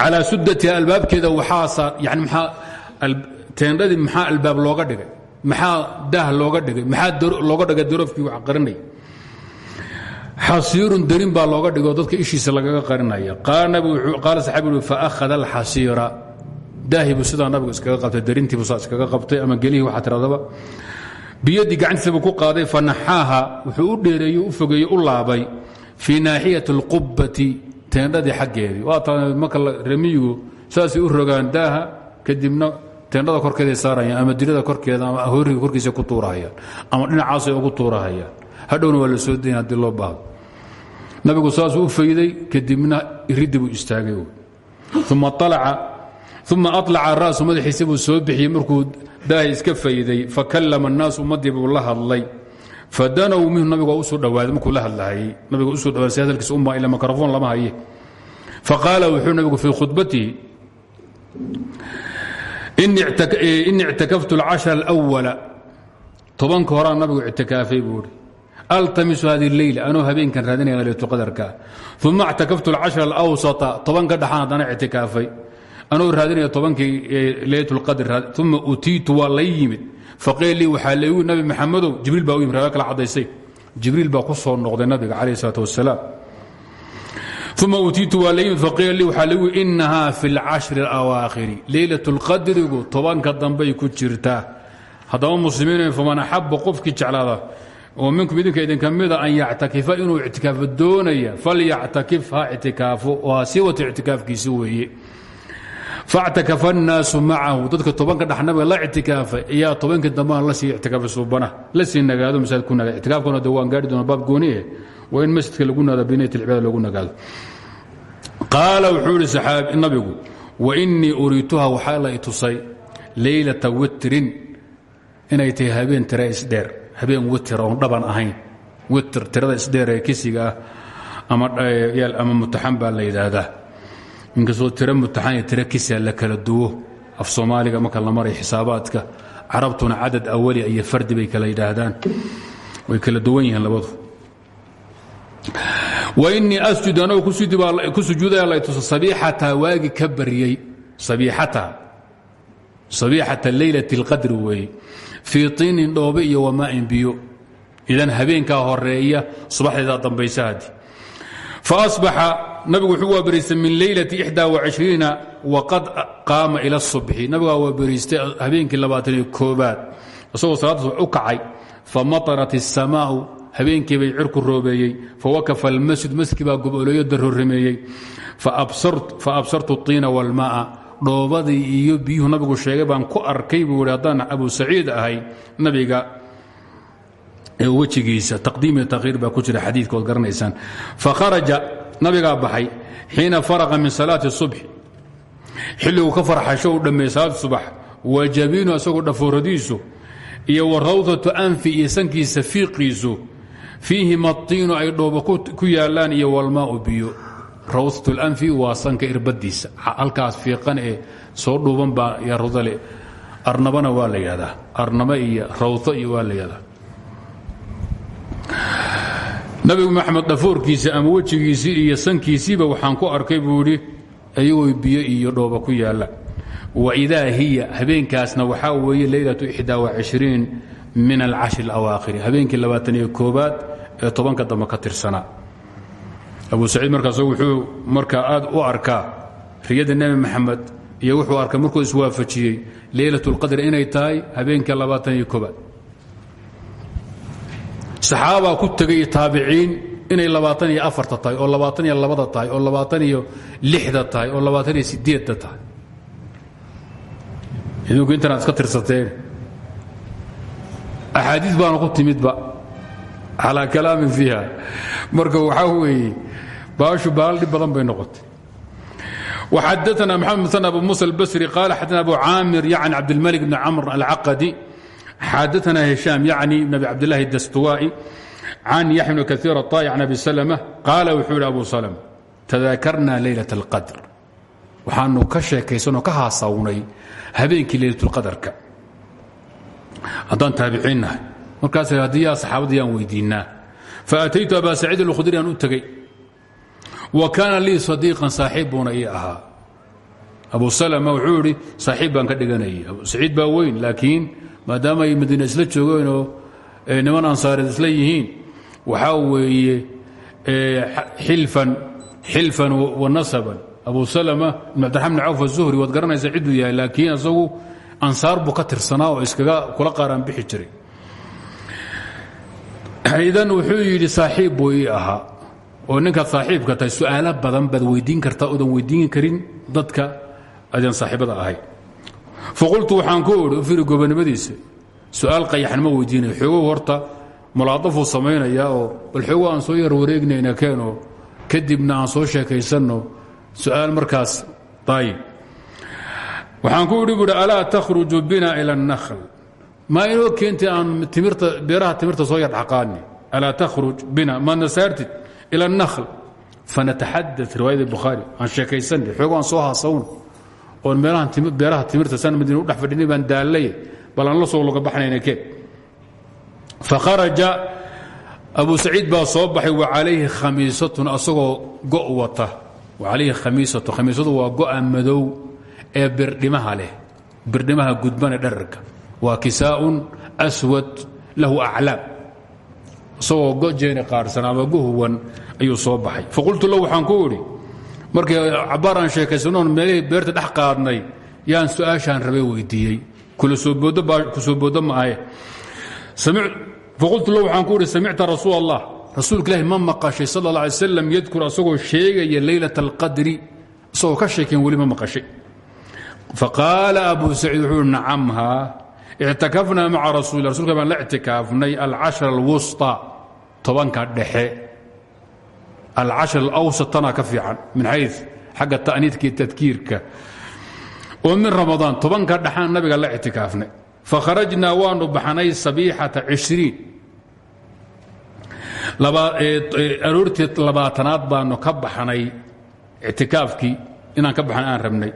calaa sudatiha albaabkeeda waxaa yani maxaa teendhadii maxaa albaab looga dhigay? Maxaa daah looga dhigay? Maxaa looga dhigay darofkii wax qarinay? Xasiirun darin baa looga dhigoo dadka ishiisa lagaga qarinaya. Qaala saxaabi ui faakhada alxasiira daahibu sidaa nabigu iskaga qabtay darintiibu saa iskaga qabtay ama gelihii waxaa tiradaba biyadii gacantiisabuu ku qaaday fanaxaaha wuxuu u dheereeyey u fogeeyey u laabay fii naaxiyati اlqubbati teendhadii xaggeedii. Waata marka remiyigu saasay u rogaan daaha kadibna teendhada korkeeday saarayaan ama dirada korkeeda ama horiga korkiisa ku tuurahayaan ama dhinacaasay ugu tuurahayaan. Hadhowna waa la soo dayn haddii loo baahdo. Nabigu saasuu u fayday kadibna iriddi buu istaagay uma uma alaca ra'su madaxiisa buu soo bixiyey markuu daahi iska fayday fakallama الnaas ummaddii buu la hadlay fadanow minhu nabigu waa usoo dhawaaday markuu la hadlahayey nabiga usoo dhawaaday si hadalkiisa umma ila mikrofon lama haye faqaala wuxuu nabigu fii khudbatihi ini ictakaftu اlcashra اlأwala tobanka horaa nabigu ictikaafay buu hi altamisu hadi اleyla anuu habeenkan raadinaya laytuqadarka uma اctakaftu اlcashra اlأwsطa tobanka dhaxaan haddana ictikaafay anoo raadinaya tobankii leylatulqadr uma utiitu waa lay yimid. Faqeel lii waxaa leeyiu nabi maxamedow jibriil baa u yimid raga kala cadaysay jibriil baa ku soo noqday nabiga calayh isalaat wasalaam uma utiitu waa layimid faqeel lii waxaa leeyiu inahaa fi lcashri alawaakhiri. Leylatulqadrigu tobanka dambay ku jirtaa haddaba muslimiin faman axaba qofkii jeclaada oo minkum idinka idinka mida an yactakifa inuu ictikaafo doonaya falyactakif ha ictikaafo oo ha sii wato ictikaafkiisi weeye factakafa naasu maahu dadka tobanka dhaxnabiga la ictikaafay ayaa tobanka dambana la sii ictikaafay suubanaha la sii nagaado masaajid ku nagaad ictikaafkuna de waan doona baab gooni eh in masjidka lagu nagaado biniyat alcibaada lagu nagaado qaala wuxuu idhi saxaabi nabigu wa innii uriituha waxaa la itusay leylata witrin inay tahay habeen tira isdheer habeen witira oon dhaban ahayn witir tirada isdheer ee kisiga ama mutaxan baa la yidhaahdaa inkastoo tiro mutaxan iyo tiro kisia la kala duwo. Af soomaaliga marka la maray xisaabaadka carabtuna cadad awali iyo fardi bay kala yidhaahdaan. Way kala duwan yihiin labadu. Wainii asjud anoo ku sujuudaya la tuso sabiixataa waagi ka baryey. Sabiixataa sabiixata leylati اlqadri weeye fii tiinin iyo wamaa'in biyo. Idan habeenkaa horreeya subaxdeedaa dambaysa haddi faasbaxa nabigu wuxuu waabariistay min leylati ixdaa waqad qaama ila subxi nabigaa waabariistay habeenkii labaataniyo koobaad isagoo salaada subax u kacay famatarat الsamaau habeenkii bay cirku roobeeyey fawakafa almasjid masjidkii baa goboleeyo daroorameeyey faabsartu الطiina wاlma'a dhoobadii iyo biyuhu nabigu sheegay baan ku arkay buu i haddaan abu saciid ahay nabiga wejigiisa taqdiim iyo takhiir baa ku jira xadiidka ood garanaysaan fakharaja nabigaa baxay xiina faraqa min salaati subxi xilliguu ka farxasho u dhammeeyey salaati subax wa jabiinu isagoo dhafooradiisu iyo wa anfi iyo sankiisa fiiqiisu fiihi matiinu ay dhoobo ku yaalaan iyo walmaau biyo. Rawdatu lanfi waa sanka irbadiisa halkaas fiiqan ee soo dhuuban baa yarudale arnabana waa la yidhahdaa arnaba iyo rawdo iyo waa la yidhahdaa nabigu maxamed dhafoorkiisa ama wejigiisii iyo sankiisiiba waxaan ku arkay buu idhi biyo iyo dhooba ku yaalla. Waidaa hiya habeenkaasna waxaa weeye leylatu iin min alcashi alawaakhiri habeenkii labaatan iyo koobaad ee tobanka dambe ka tirsanaa abu saciid markaas wuxuu markaa aad u arka riyada nebi maxamed iyo wuxuu arkay markuu iswaafajiyey leylatu اlqadr inay tahay habeenka labaatan iyo koobaad saxaabaa ku tegay taabiciin inay labaatan iyo afarta tahay oo labaatan iyo labada tahay oo labaatan iyo lixda tahay oo labaatan iyo sideedda tahay idinku intanaad iska tirsateen axaadiis baana ku timidba calaa kalaamin fiiha marka waxaa weeye baashu baal dhib badan bay noqotay وxadثna mxamed mثن abu muسى الbsri qال xadna abu caamir yعni cabdالmلك بn cmr الcaqدي xadثna هiشhاm yعni بn abi cabdالlahi الdastuwائي can yaxya bn kaثيir الطاي can abi سلمة qaala wuxuu yidhi abu سلم تadaakarna laylaة الqadr waxaanu ka sheekaysanoo ka haasawnay habeenkii laylaة الqadarka haddaan taabiciinnahay markaas haddii yaa saxaabadda yaan weydiinaa faأtaytu aba saciid الkhudri aan u tegey wa kaana lii sadiiqan saaxiib buuna ii ahaa abu salama wuxuu idhi saaxiib baan ka dhiganayay abu saciid baa weyn laakiin maadaama ay madiina isla joogeenoo niman ansaareed isla yihiin waxaa weeye xilfan xilfan wa nasaban. Abu salama ibn abdiraxman bn cawf azuhri waad garanaysaa cidduu yahay laakiin isagu ansaar buu ka tirsanaa oo iskaga kula qaaraan bixi jiray. Idan wuxuu yidhi saaxiib buu ii oo ninkaad saaxiibka tahay su'aalo badan baad weydiin kartaa oodan weydiin karin dadka adaan saaxiibada ahayn faqultu waxaan ku idhi u fiiri gobonimadiisa su'aal qayaxan ma weydiinaya xoogow horta mulaadafuu samaynayaa oo bal xoogow aan soo yar wareegnayna keenoo kadibna aan soo sheekaysanno. Su'aal markaas daayib. Waxaan ku idhi buuhi alaa takhruju bina ila anakhl maa inoo keentay aan timirta beeraha timirta soo yar dhaqaani alaa takhruj bina maadna saartid? Soo haasawno oon beeraha timirta san madiina u dhex fadhinay baan daallay bal aan la soo loga baxnayna keen fakharaja abu saciid baa soo baxay wacalayhi khamiisatun asagoo go' wata. Wacalayhi khamiisatu khamiisadu waa go'a madow ee birdhimaha leh birdhimaha gudbane dherarka waa kisaaءun aswad lahu aclaam. Isagoo gojeeni qaarsan ama guhuwan ayuu soo baxay. Faqultu lahu waxaan ku idhi markii cabaar aan sheekaysanoon meelihii beerta dhex qaadnay. Yaan su'aashaan rabay weydiiyey. Kusoo booddo ma ahe faqultu lahu waxaan ku idhi samicta rasuul allah ma maqashay sala alla alay yadkur asagoo sheegaya leylata alqadri isagoo ka sheekeen weli ma maqashay. Faqaala abu saciid wuxuu hi nacamha ictakafnaa maca rasuuli rasulka baan la ictikaafnay alcashara alwusta tobanka dhexe alcashar alawsat tanaa ka fiican min xay xagga ta'niidka iyo tadkiirka oo min ramadaan tobanka dhexaan nabiga la ictikaafnay fakharajnaa waanu baxnay sabiixata cishriin aroortii labaatanaad baanu ka baxnay ictikaafkii inaan ka baxnay aan rabnay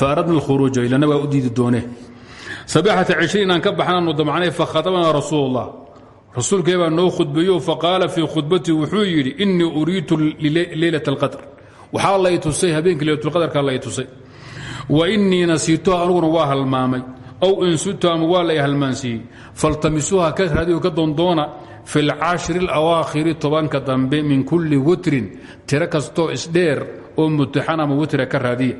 faaradna اlkhuruuja ilana waa u diidi doone sabixata cishriin aan ka baxnaanu damcnay fakhatabana rasuul اllah rasuulkee baa noo khudbeeyo faqaala fii khudbatii wuxuu yidhi inii uriitu leylaة اlqadr waxaa lay tusay habeenkii leylatulqadarka lay tusay wa inii nasiituha anuguna waa halmaamay aw insutu ama waa lay halmaansiiyey faltamisuuha ka raadiyo ka dondoona fi اlcashri اlawaakhiri tobanka dambe min kulli witrin tiro kastoo isdheer oo mutaxan ama witra ka raadiya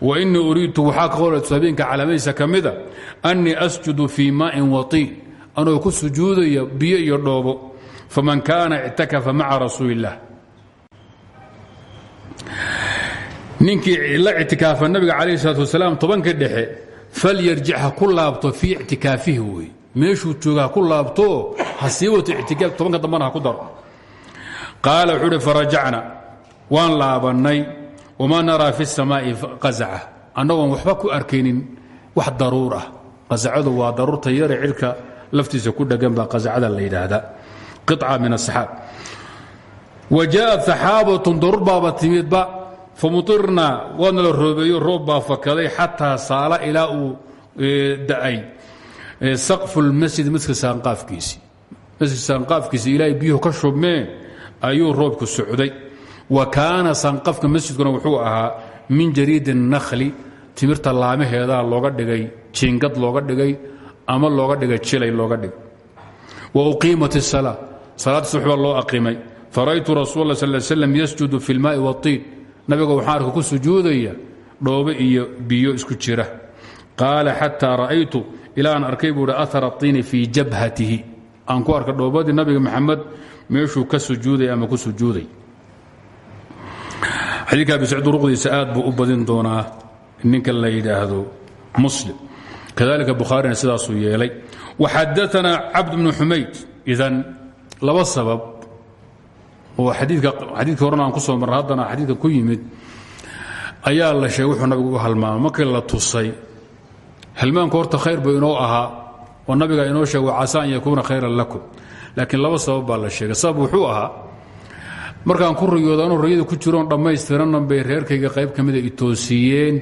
wainii uriidtu waxaa ka qorayso habeenka calaamaysa ka mida annii asjudu fii maa'in watiin anoo ku sujuudaya biyo iyo dhoobo faman kaana ictakafa maca rasuuli illaah ninkii la ictikaafa nabiga calayh salaat wasalaam tobanka dhexe falyarjic ha ku laabto fii ictikaafihi wey meeshuu jooga ha ku laabto ha ku daro. Qaala wuxuu uhi farajacna waan laabannay wamaa fi الsamaa'i qazaca annagoon waxba ku arkaynin wax daruur ah. Qasacadu waa daruurta yare cirka laftiisa ku dhegan baa qasacada la yidhaahdaa qiطca min asaxaab wa jaaءat saxaabatun daruur baaba timidba famuطirnaa waadna la roobeeyo roob baa fakaday xataa saala ilaa uu da'ay saqfu اlmasjid masjidka saanqaafkiisii masjidka saanqaafkiisii ilaahay biyuhu ka shubmeen ayuu roobku socday wa kaana sanqafka masjidkuna wuxuu ahaa min jariid الnakhli timirta laamaheedaa looga dhigay jiingad looga dhigay ama looga dhiga jilay looga dhiga wa uqiimat الsalaa salaadda subax baa loo aqimay faraytu rasuul sal slam yasjudu fi اlmaai wاطiin nabiga waxaan arka ku sujuudaya dhoobe iyo biyo isku jira qaala xataa ra'aytu ilaa aan arkay buu hi ahara الطiini fii jabhatihi aan ku arka dhoobadii nabiga maxamed meeshuu ka sujuuday ama ku sujuuday xadiika abi sacid ruqdiisa aad buu u badin doonaa ninka la yidhaahdo muslim kadalika bukhaarina sidaasuu yeelay. Waxadaanaa cabd bnu xumayd idan laba sabab oo xadiidkii horena aan ku soo marra haddana xadiidka ku yimid ayaa la sheegay wuxuu nabigu u halmaamay. Markii la tusay halmaanku horta khayr buu inoo ahaa oo nabiga inoo sheegay casa an yakuuna khayran lakum. Laakiin laba sabab baa markaan ku riyooda anuu riyada ku jiroon dhammaystirannan bay reerkayga qayb ka mida itoosiiyeen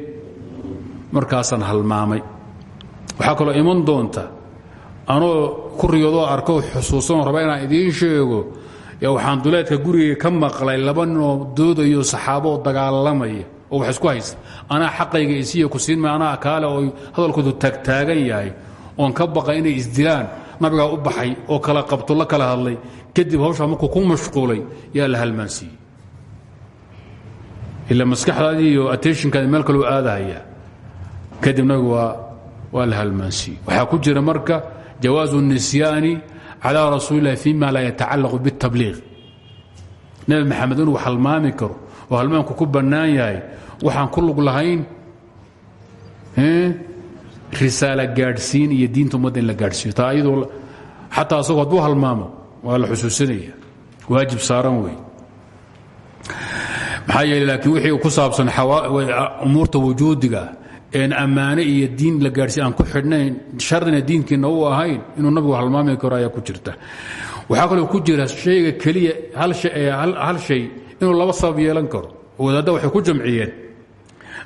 markaasaan halmaamay waxaa kaloo iman doonta anoo ku riyoodoo arko xusuusanoo raba inaan idiin sheego waxaan duleedka gurigay ka maqlay laba ninoo doodayo saxaabooo dagaalamaya oo wax isku haysta. Anaa xaqayga isiya ku siinmay anaa kaale oo hadalkoodu taagtaagan yahay oon ka baqay inay isdilaan nabigaa u baxay oo kala qabto la kala hadlay. Kadib hawshaa markuu ku mashquulay yaa la halmaansiiyey. Ila maskaxdaadii iyo attentionkaadi meel kaloo aadahaya kadib nabigu waa waa la halmaansiiyey waxaa ku jira marka jawaazu الnisyaani calى rasuuli اllahi fima laa yatacalaqu bالtabliiq nebi maxamed inuu halmaami karo oo halmaanku ku bannaan yahay waxaan ku lug lahayn risaala gaadhsiin iyo diinta ummadda in la gaadhsiiyo taa ayadoo xataa asagoo hadduu halmaamo waa la xusuusinaya waajib saaran wey maxaa yeele laakiin wixii ku saabsan umuurta wujuudiga een ammaane iyo diin la gaadhsiin aan ku xidhnayn sharina diinkiina u ahayn inuu nabigu halmaami karo ayaa ku jirta. Waxaa kaloo ku jira shayga keliya hal shay inuu laba sabab yeelan karo. Wadaadda waxay ku jamciyeen.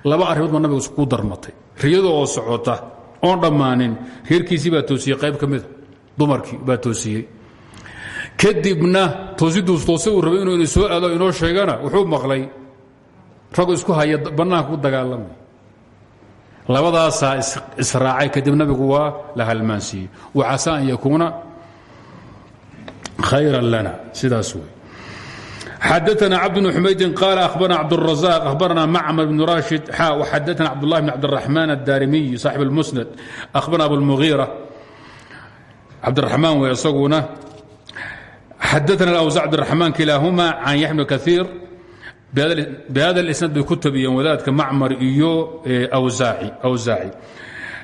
Laba arrimood baa nabigu isku darmatay. Riyada oo socota oon dhammaanin reerkiisii baa toosiyey qayb ka dumarkii baa toosiyey. Kadibna toosiduus toose uu rabay inuu soo aado inoo sheegana wuxuu maqlay raggu isku haya bannaanka ku dagaalamay labadaasaa israacay kadib nabigu waa la halmaansiiyey. Waxasa an yakuuna khayra lana. Sidaas wey xadaana cabd bn xumaydin qaal ahbarna cabdrazaq ahbarna macmar bn rashid xa xadaana cabdulahi bn cabdiraxmaan addarimiy saaxib اlmusnad ahbarna abulmuhiira cabdiraxmaan wey isaguna xadaana awsa cabdiraxmaan kilaahumaa can yaxmi kaiir bhada isnaad bay ku tabiyeen wadaadka macmar iyo awsaaci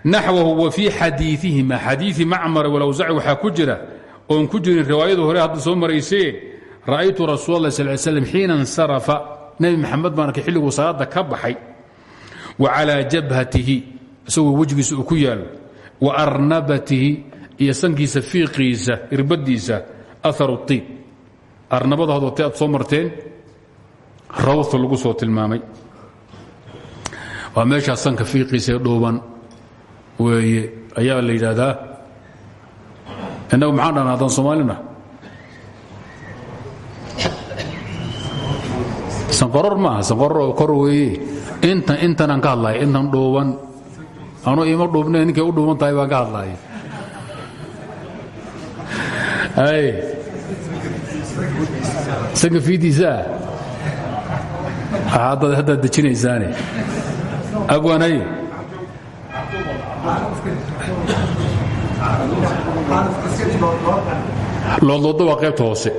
naxwahu wa fii xadiiihima xadiii macmar walawsaaci waxaa ku jira oon ku jirin riwaayada hore hadda soo maraysee ra'aytu rasuul allah sal slm xiina insarafa nebi maxamed baan arkay xilliguu salaadda ka baxay wa calaa jabhatihi isagoo wejigiisa uu ku yaalo wa arnabatihi iyo sankiisa fiiqiisa irbadiisa aharu tiib arnabada hodootay aad soo marteen rawta lagu soo tilmaamay. Waa meeshaa sanka fiiqiisa ee dhuuban weeye. Ayaa la yidhaahdaa innagu maxaan dhahna haddaan soomaalina? Sanqoror maaha sanqoror kor weeye. Intan intanaan ka hadlaya intan dhuuban anu ima dhuubne ninkay u dhuuban tahay baan ka hadlaya ay. Sanka fiidiisaa haddaad dejinaysaane abwaanay loodloodo waa qaybta hoose.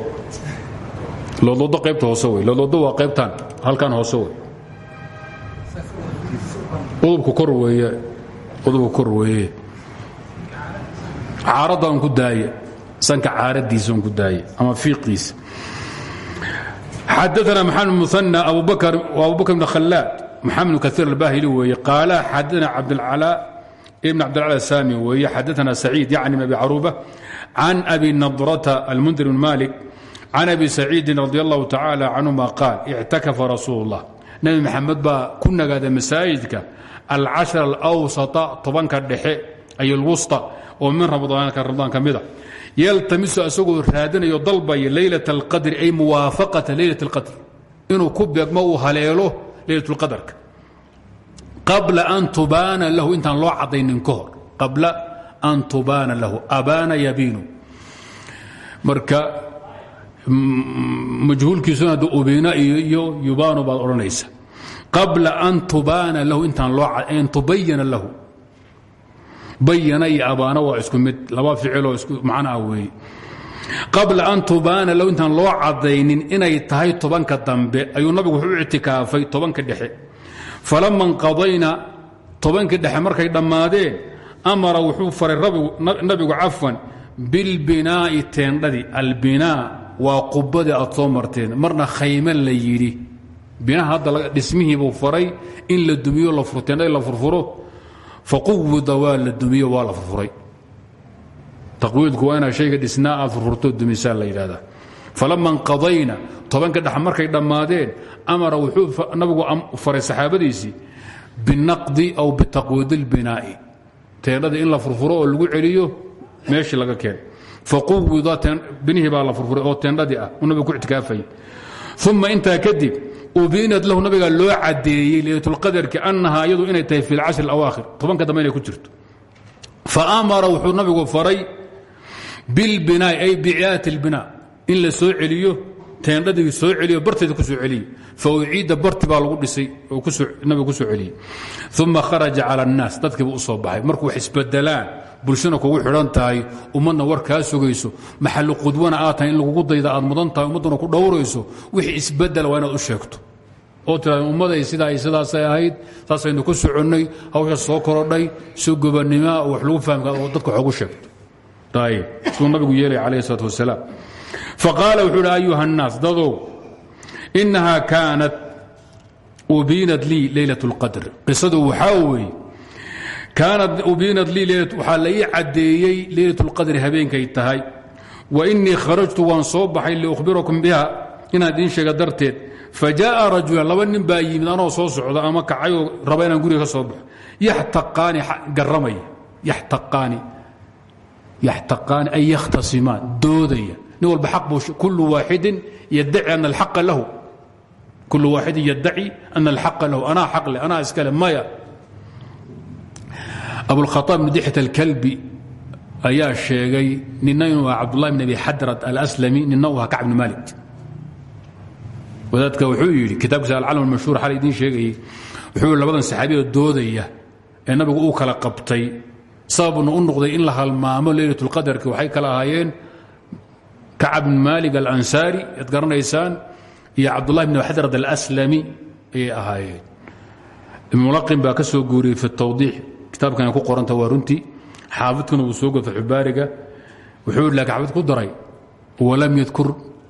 Loodloodo qaybta hoose wey. Loodloodo waa qaybtan halkan hoose wey. Udubku kor weeye. Udubku kor weeye. Caaradda on ku daaya sanka caaradiisa on ku daaya ama fiiqiisa xadaana maxamed muana abubakr abubakr bn khalaad maxamed bn kaiir albahili weeye qaala xadaana cabdilcalaa ibn cabdilcala saami weeye xadaana saciid yacni abi caruuba can abi nadrata almundir bn malik can abi saciidin radi allahu tacaala canhuma qaal ictakafa rasuul اllah nebi maxamed baa ku nagaada masaajidka alcashar alwsata tobanka dhexe ay alwusta oo min ramadaanka ramadaan ka mida yaltamisu asagoo raadinayo dalbaya leylaة اlqadri ay muwaafaqata leylaة اlqadr inuu ku beegmo uu haleelo leylaة اlqadarka qabla an tubaana lahu intaan loo cadaynin ka hor qabla an tubaana lahu abaana yabiinu marka majhuulkiisuna ad ubina iyo yubaanu baad odhanaysa qabla an tubaana lahu intaan looan tubayana lahu bayana iyo abaana waa isku mid laba ficiloo isku macnaha weeye qabla an tubaana lahu intaan loo cadaynin inay tahay tobanka dambe ayuu nabigu wuxuu u ictikaafay tobanka dhexe. Falama nqadayna tobankii dhexe markay dhammaadeen amara wuxuu faray nabigu cafwan bilbinaa'i teendhadii albinaa waa qubadii aad soo marteen marna khayme la yidhi. Binaha hadda dhismihiibuu faray in la dumiyo teendhadii la furfuro faquwida waa la dumiyo waa la furfuray taqwiidku shayga dhisnaa aad furfurto dumisaa la yidhahdaa falama nqadayna tobanka dhex markay dhammaadeen amara wuxuu nabigu faray saxaabadiisii binaqdi aw bitaqwiid اlbinaa'i teendhadii in la furfuro oo lagu celiyo meeshii laga keen faquwida binihii baa la furfuray oo teendhadii ah uu ku ictikaafayay uma intaa kadib ubiinad lahu nabiga loo cadeeyey laylatulqadarki annahaa iyadu inay tahay fi اlcashri اlawaakhir tobanka dambe inay ku jirto faamara wuxuu nabigu faray bilbinaa'i ay biciaati اlbinaa in la soo celiyo teendhadii soo celiyo barteeda ku soo celiyo fauciidda barti baa lagu dhisay oo nabiga ku soo celiyey uma kharaja cala اnnaas dadkiiba u soo baxay markuu wax isbedelaan bulshana kugu xidhan tahay ummadna war kaa sugayso maxallu qudwana aad tahay in lagugu dayda aad mudan tahay ummadduna ku dhowrayso wixii isbeddel waa u sheegto. Oo tiraada ummaday sidaa iyo sidaasay ahayd saasaynu ku soconnay hawsha soo korodhay soo gobanimaa oo wax lagu fahmi kara oo dadka waxogu sheegto. Ayib siduu nabigu yeelaya calayhi isalaatu wasalaam. Faqaala wuxuu idhi ayuha annaas dadow innahaa kaanat ubiinat lii leylat اlqadr qisadu waxaa kaanad ubinad lii waxaa la ii caddeeyey leylat اlqadri habeenkay tahay. Wa innii kharajtu waan soo baxay liukhbirakum biha inaan idiin sheega darteed. Fajaءa rajulan laba nin baa yimid anoo soo socda ama kacay oo raba inaan guriga ka soo baxo. Yaxtaqaani garamaya yaxtaqaani. Yaxtaqaani ay yakhtasimaan doodaya. Nin walba aq buu kullu waaxidin yaddaci ana alxaqa lahu. Kullu waaxidin abulkhaaab bn dixit alkalbi ayaa sheegay nina inuu aha cabdullahi bn abi xadrad alslami nina uu aha kacb bn malik. Wadaadka wuxuu yidhi kitaabkiisa alcalam almashhuur xal idiin sheegayey wuxuu yidhi labadan saxaabiya doodaya ee nabigu uu kala qabtay sababna u noqday in la halmaamo leylat اlqadarki waxay kala ahaayeen kacab bn maalik alansaari ad garanaysaan iyo cabdullahi bn xadrad alslami ayay ahaayeen. Ibnulaqin baa ka soo guuriyey fi tawdiix kitaabkan ku qoranta waa runtii xaafidkuna wuu soo gofa xubaariga. Wuxuu laakiin xaafid ku daray.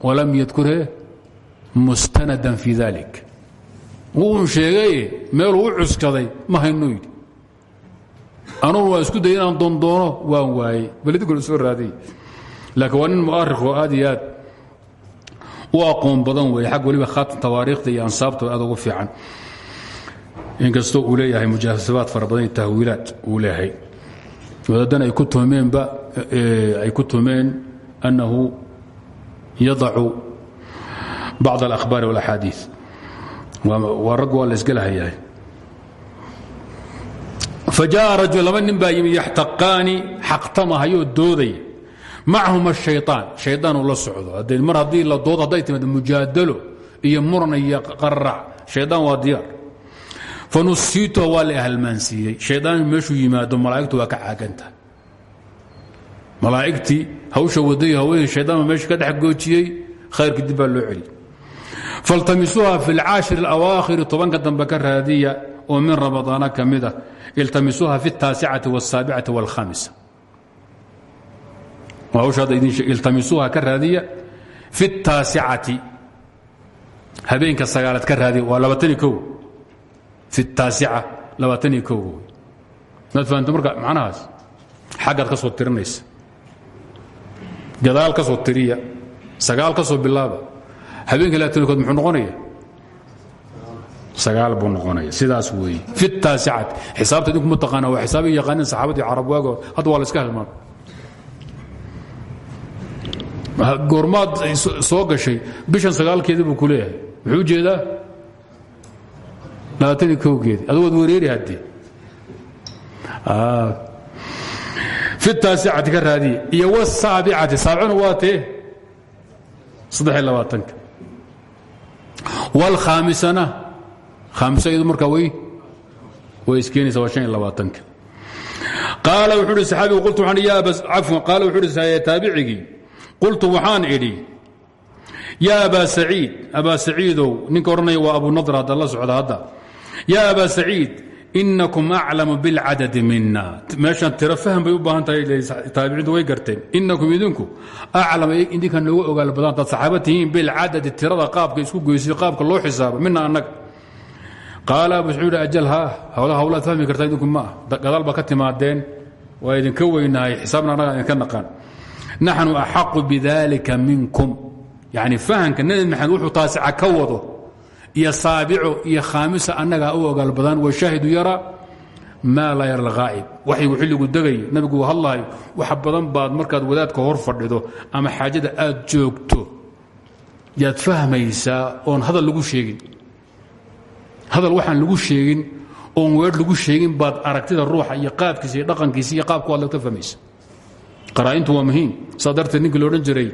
Walam yadkurhe mustanadan fi dalik wuun sheegaye meeluu u cuskaday ma haynuu yidhi. Anugu waa isku day inaan doondoono waan waayey balidikuna soo raadiy laakiin waa nin mu'arikoo aad iyo aad badan weeye. Xag weliba khaatam tawaariikhda iyo ansaabta aad ugu fiican inkastoo uu leeyahay mujaasabaad fara badan iyo tahwiilaad uu leeyahay wadaadana ay ku tuhmeenba ay ku tuhmeen annahu yadacu bacd alahbaari walaxaadiid waa rag waa la isgelahayaa fajaءa rajul laba nin baa yimi yaxtaqaani xaqtamahayoo doodaya macahum الشhayطaan shayطaan uu la socdo mar haddii la dood hadday timaado mujaadalo iyo muran iyo qararac shayطaan waa diyaar fanusiito waa la halmaansiiyey shayطaan meeshuu yimaado malaa'igtu waa ka caagantahay malaa'igtii hawsha waday haweeney shayطaan baa meesha ka dhex goojiyey khayrka dib baa loo celi faltamisuuha fi اlcaashir اlawaakhiri tobanka dambe ka raadiya oo min ramadaana ka mid ah iltamisuuha fi اtaasicati wاsaabicati wاlhamisa iltamisuuha ka raadiya fi اtaasicati habeenka sagaalaad ka raadiya waa labaatani o fi اtaasica labaatani o maad fahamta marka macnahaas xaggaad ka soo tirinaysa gadaal ka soo tiriya sagaal ka soo bilaaba habeenka labatanikood muxuu noqonaya sagaal buu noqonaya sidaas weeye fi اtaasicati xisaabta idinku ma taqaana waa xisaabay yaqaaneen saxaabadii carab waago hadda waa la iska halmaama goormaad soo gashay bishan sagaalkeedi buu ku leeyahay muxuu u jeedaa labaatanii kowgeedi adugood wereeri haddee fi taasicati ka raadiye iyo wsaabicati saabicuna waa tee saddex iyo labaatanka. Wاlkhaamisana khaamisa iyadu markaa way way iskeenaysa waa han iyo wuxuu saxaabigu qultu waxaan ya cafwan. Qaala wuxuu ihi taabicigii. Qultu waxaan idhi yaa abaa saciid. Abaa saciidow ninka odhanaya waa abu nadr yaa abaa saciid inakum aclamu biاlcadadi mina meeshaan tiro fahm bay u baahan tahay taabiciintu way garteen. Inakum idinku aclam idinka nooga ogaal badan hadaad saxaaba tihiin bilcadadi tirada qaabka isku goysay qaabka loo xisaabo mina annaga. Qaala abu sacuud ajal haa hawlaha hawlaad fahmi kartaa idinku ma ah gadaal baa ka timaadeen waa idinka weynahay xisaabna annaga idinka naqaan. Naxnu axaqu bidalika minkum. Yani fahamka nebi maxamed wuxuu taasica ka wado iyo saabico iyo khaamisa annagaa u ogaal badan washaahidu yara maa laa yara alghaa'ib waxaygu xilligu degay nabigu hadlahayo wax badan baad markaad wadaadka hor fadhido ama xaajada aad joogto yaad fahmaysaa oon hadal lagu sheegin. Hadal waxaan lagu sheegin oon weer lagu sheegin baad aragtida ruuxa iyo qaabkiisa iyo dhaqankiisa iyo qaabku aad lagta fahmaysa. Qaraa'intu waa muhiim saa ninkii lo odhan jiray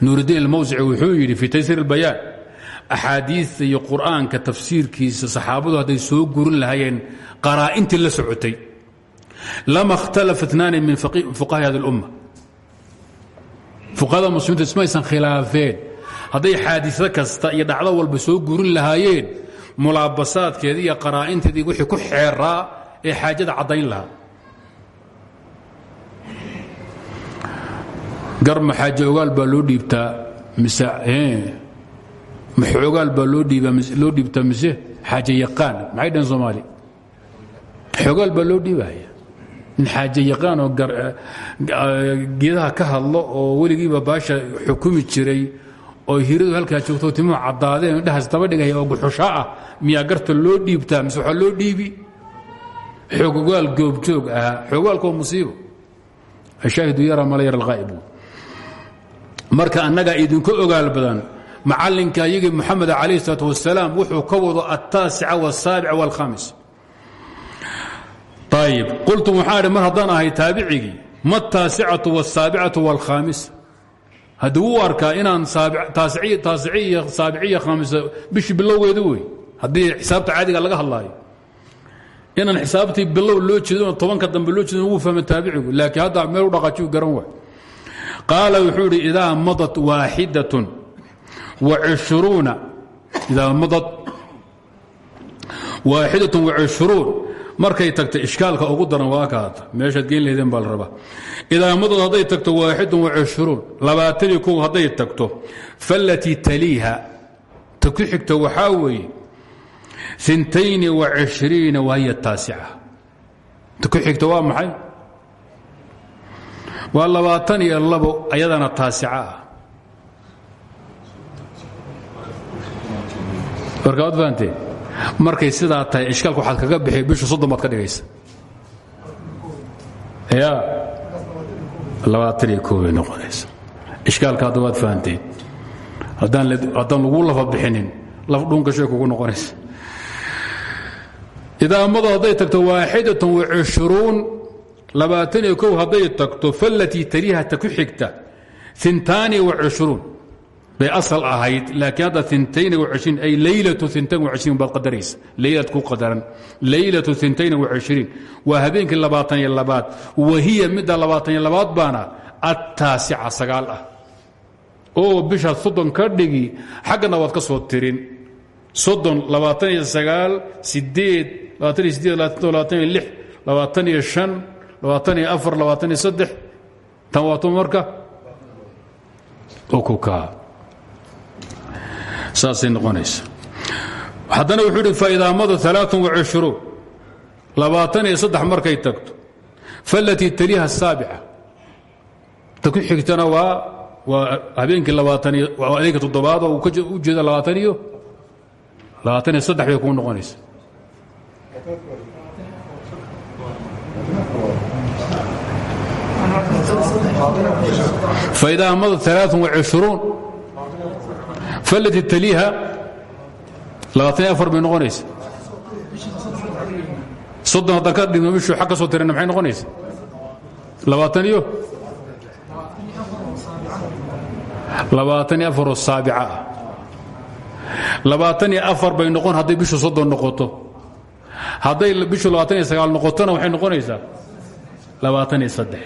nuuridiin almawsici wuxuu yidhi fii taysiir اlbayaan axaadiista iyo qur'aanka tafsiirkiisa saxaabadu hadday soo gurin lahaayeen qaraa'intii la socotay lama اhtalafa اثnaani min fuqahi hadi اlumma fuqahada muslimiinta ismaysan khilaafeen hadday xaadiso kasta iyo dhacdo walba soo gurin lahaayeen mulaabasaadkeedii iyo qaraa'inteedii wixii ku xeeraa ee xaajada caddayn lahaa garma xaaje ogaal baa loo dhiibtaa mise maxoogaal baa loo dhiibtaa mise xaaje yaqaan. Maxay dhaheen soomaali? Xoogaal baa loo dhiibaya nin xaaje yaqaan oo geedaha ka hadlo oo weligiiba baasha xukumi jiray oo hiradu halkaa joogto timuhu caddaadeen indhahaas daba dhigaya oo guxusha ah miyaa garta loo dhiibtaa mise waxaa loo dhiibi? Xoogogaal goobjoog ahaa xoogaalka oo musiibo. Ashaahidu yara mala yara alghaa'ibu. Marka annagaa idinku ogaal badan macallinka ayagii moxamed calayh isalaat wasalaam wuxuu ka wado altaasica walsaabica walkhamis. Ayib qultu waxaa idhi mar haddaan ahay taabicigii ma ataasicatu walsaabicatu walkhaamisa haddii u arkaa inaan saabiciya khaamisa bishii bilowgeedu wey. Haddii xisaabta caadiga laga hadlaayo. Inaan xisaabtii bilow loo jeedo tobanka dambe loo jeedo wuu fahma taabicigu. Laakiin hadda meel u dhaqaajiyu garan waay. Qaala wuxuu idhi madat waaxidatun waishruuna idaa madat waaxidatun wacishruun markay tagto ishkaalka ugu daran waa kaata meeshaad geyn lahaydeen baa la rabaa idaa madad hadday tagto waaxidun wacishruun labaatanii kow hadday tagto fallatii taliiha ta ku xigta waxaa weeye intayni wacishriina wahiya taasica ta ku xigta waa maxay waa labaatan labo ayadana taasica warka waad fahanteen markay sidaa tahay ishkaalka waxaad kaga bixi bishu soddon baad ka dhigaysa. Ya labaatan iyo koob bay noqonaysa. Ishkaalka hadda waad fahanteen haddaan lagu lafa bixinin laf dhunkashay kugu noqonaysa. Idaamadu hadday tagto waaxidatun wacishruun labaatan iyo kow hadday tagto fallatii taliiha ta ku xigta intaani wacishruun bay asal ahayd laakiin hadda intayn washriin ay leylatu intayn washriin baad qadaraysa leylad ku qadaran. Leylatu intayn washriin waa habeenkii labaatan iyo labaad. Wahiya midda labaatan iyo labaad baana attaasica ah. Oo bishaad soddon ka dhigi xaggana waad ka soo tirin. Soddon labaatan iyo sagaal sideed labaatan iyo sideed labaatan iyo lix labaatan iyo shan labaatan iyo afar labaatan iyo saddex. Tan waato marka okukaa saasay noqonaysa. Haddana wuxuu idhi alaaun wacishruun labaatan iyo saddex markay tagto. Fallatii taliiha asaabica ta xigtana waa waa habeenkii labaatan iyo waa adeega toddobaad oo u jeeda labaatan iyo labaatan iyo saddex bay kuu noqonaysa. Faidaa madat alaaun wacishruun fallatii taliiha bay noqonaysa soddon haddaan ka dhigno bishuu xag ka soo tirana maxay noqonaysa labaatan iyo labaatan iyo afaroo saabica ah labaatan iyo afar bay noqon hadday bishu soddon noqoto hadday bishu labaatan iyo sagaal noqotona waxay noqonaysaa labaatan iyo saddex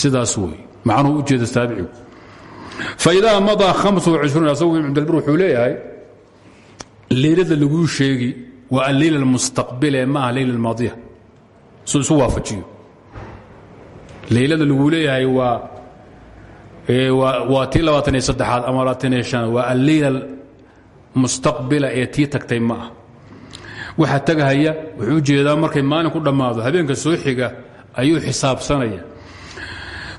sidaas wey macnuhu u jeeda saabicigu faidaa madaa asagu wuxuu leeyahay leylada laguu sheegi waa alleyl almustaqbile ma aha leyl almaadiya suu isu waafajiyo. Leylada laguu leeyahay waa tii labaatan iyo saddexaad ama labaatan shanaad waa alleyl mustaqbila ee tii ma ah waxa tagahaya wuxuu u jeedaa markay maalin ku dhammaado habeenka soo xiga ayuu xisaabsanaya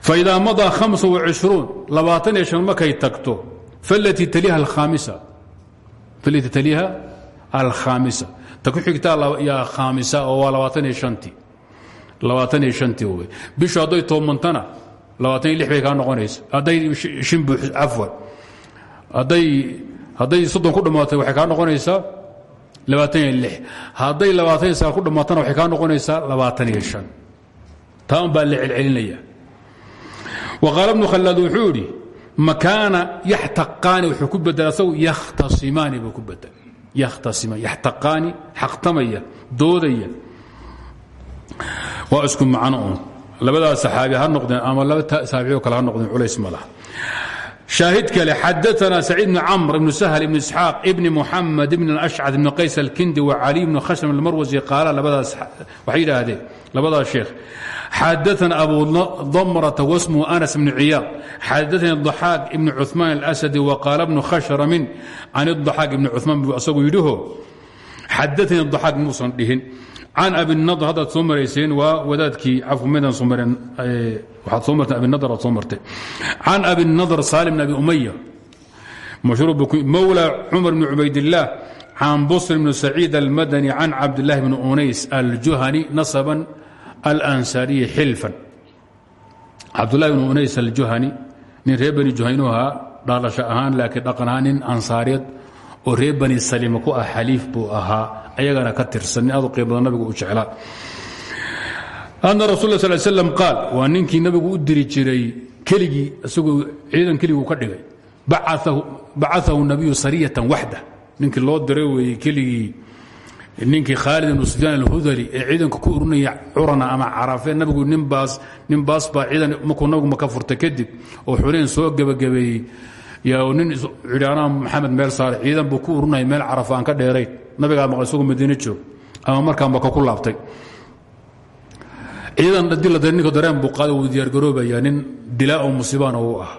faidaa madaa hamsa wacishruun labaatan iyo shan markay tagto falatii taliha alkhaamisa ta ku xigtaa khaamisa oo waa labaatan iyo shantii labaatan iyo shantii wey. Bishu hadday toobantana labaatan iyo lix bay kaa noqonaysa. Hadday cafwan hadday soddon ku dhammaatay waxay kaa noqonaysaa labaatan iyo lix. Hadday labaatan iyo sagaal ku dhammaatana waxay kaa noqonaysaa labaatan iyo shan. Taa un baa la celcelinaya wa qaala bnu khallaad wuxuu idhi makaana yaxtaqaani wuxuu ku bedela asagu yakhtasimaani buu ku bedel yakhtasimaan yaxtaqaani xaqtamaya doodaya waa isku macno un labadaas saxaabi ha noqdeen ama laba saabicio kale ha noqdeen culays ma laha شاahid kale xadaثna سacيid بن cمر بن سهل بن إسحاaq بن محamed بن الأشcد بن qays الkindi وعلي بن khشم الmarwسي qaala labadaas waxay yidhaahdeen labadaas sheekh xadaثna abu ضmرة واسmه أنس بن عiyaad xadaثnي الضحاaq بن cثmaan الأسدي وqاala بن khشhرmin can الضحاaq بن cثmaan bu asagu yidhiho xadaثnي الضحاaq muusan dhihin can abinadr haddaad soo marayseen waa wadaadkii cafumidaan soo mareen waxaad soo marteen abinadr aad soo martay can abinadr saalim bn abi umaya mashhuur mawla cumar bn cubaydillaah can busr bn saciid almadani can cabdillahi bni unays aljuhani nasaban alansariyi xilfan. Cabdullahi bn unays aljuhani nin reer bani juhaynu ahaa dhalasho ahaan laakiin dhaqan ahaan nin ansaareed oo reer bani salima ku ah xaliif buu ahaa ayagana ka tirsan. Nin aad u qiim badan nabigu u jeclaa. Ana rasul sal slam qaal waa ninkii nabigu u diri jiray keligii isagoo ciidan keliguu ka dhigay. Bacaahu nabiyu sariyatan ninkii khaalid ibnu sufyaan alhudali ee ciidanka ku urinaya curana ama carafe nabigu ninbaas nin baas baa ciidan markuu nabigu maka furtay kadib oo xunayn soo gebagabeeyey yaa nin idhi anaa maxamed meel saare ciidan buu ku urinaya meel carafa ka dheerayn nabigaa maqlay isagoo madiine joog ama markaa maka ku laabtay. Ciidan la ninka dareen buu qaada wuu diyaargaroobayaa nin dilaa oo musiibaana uu ah.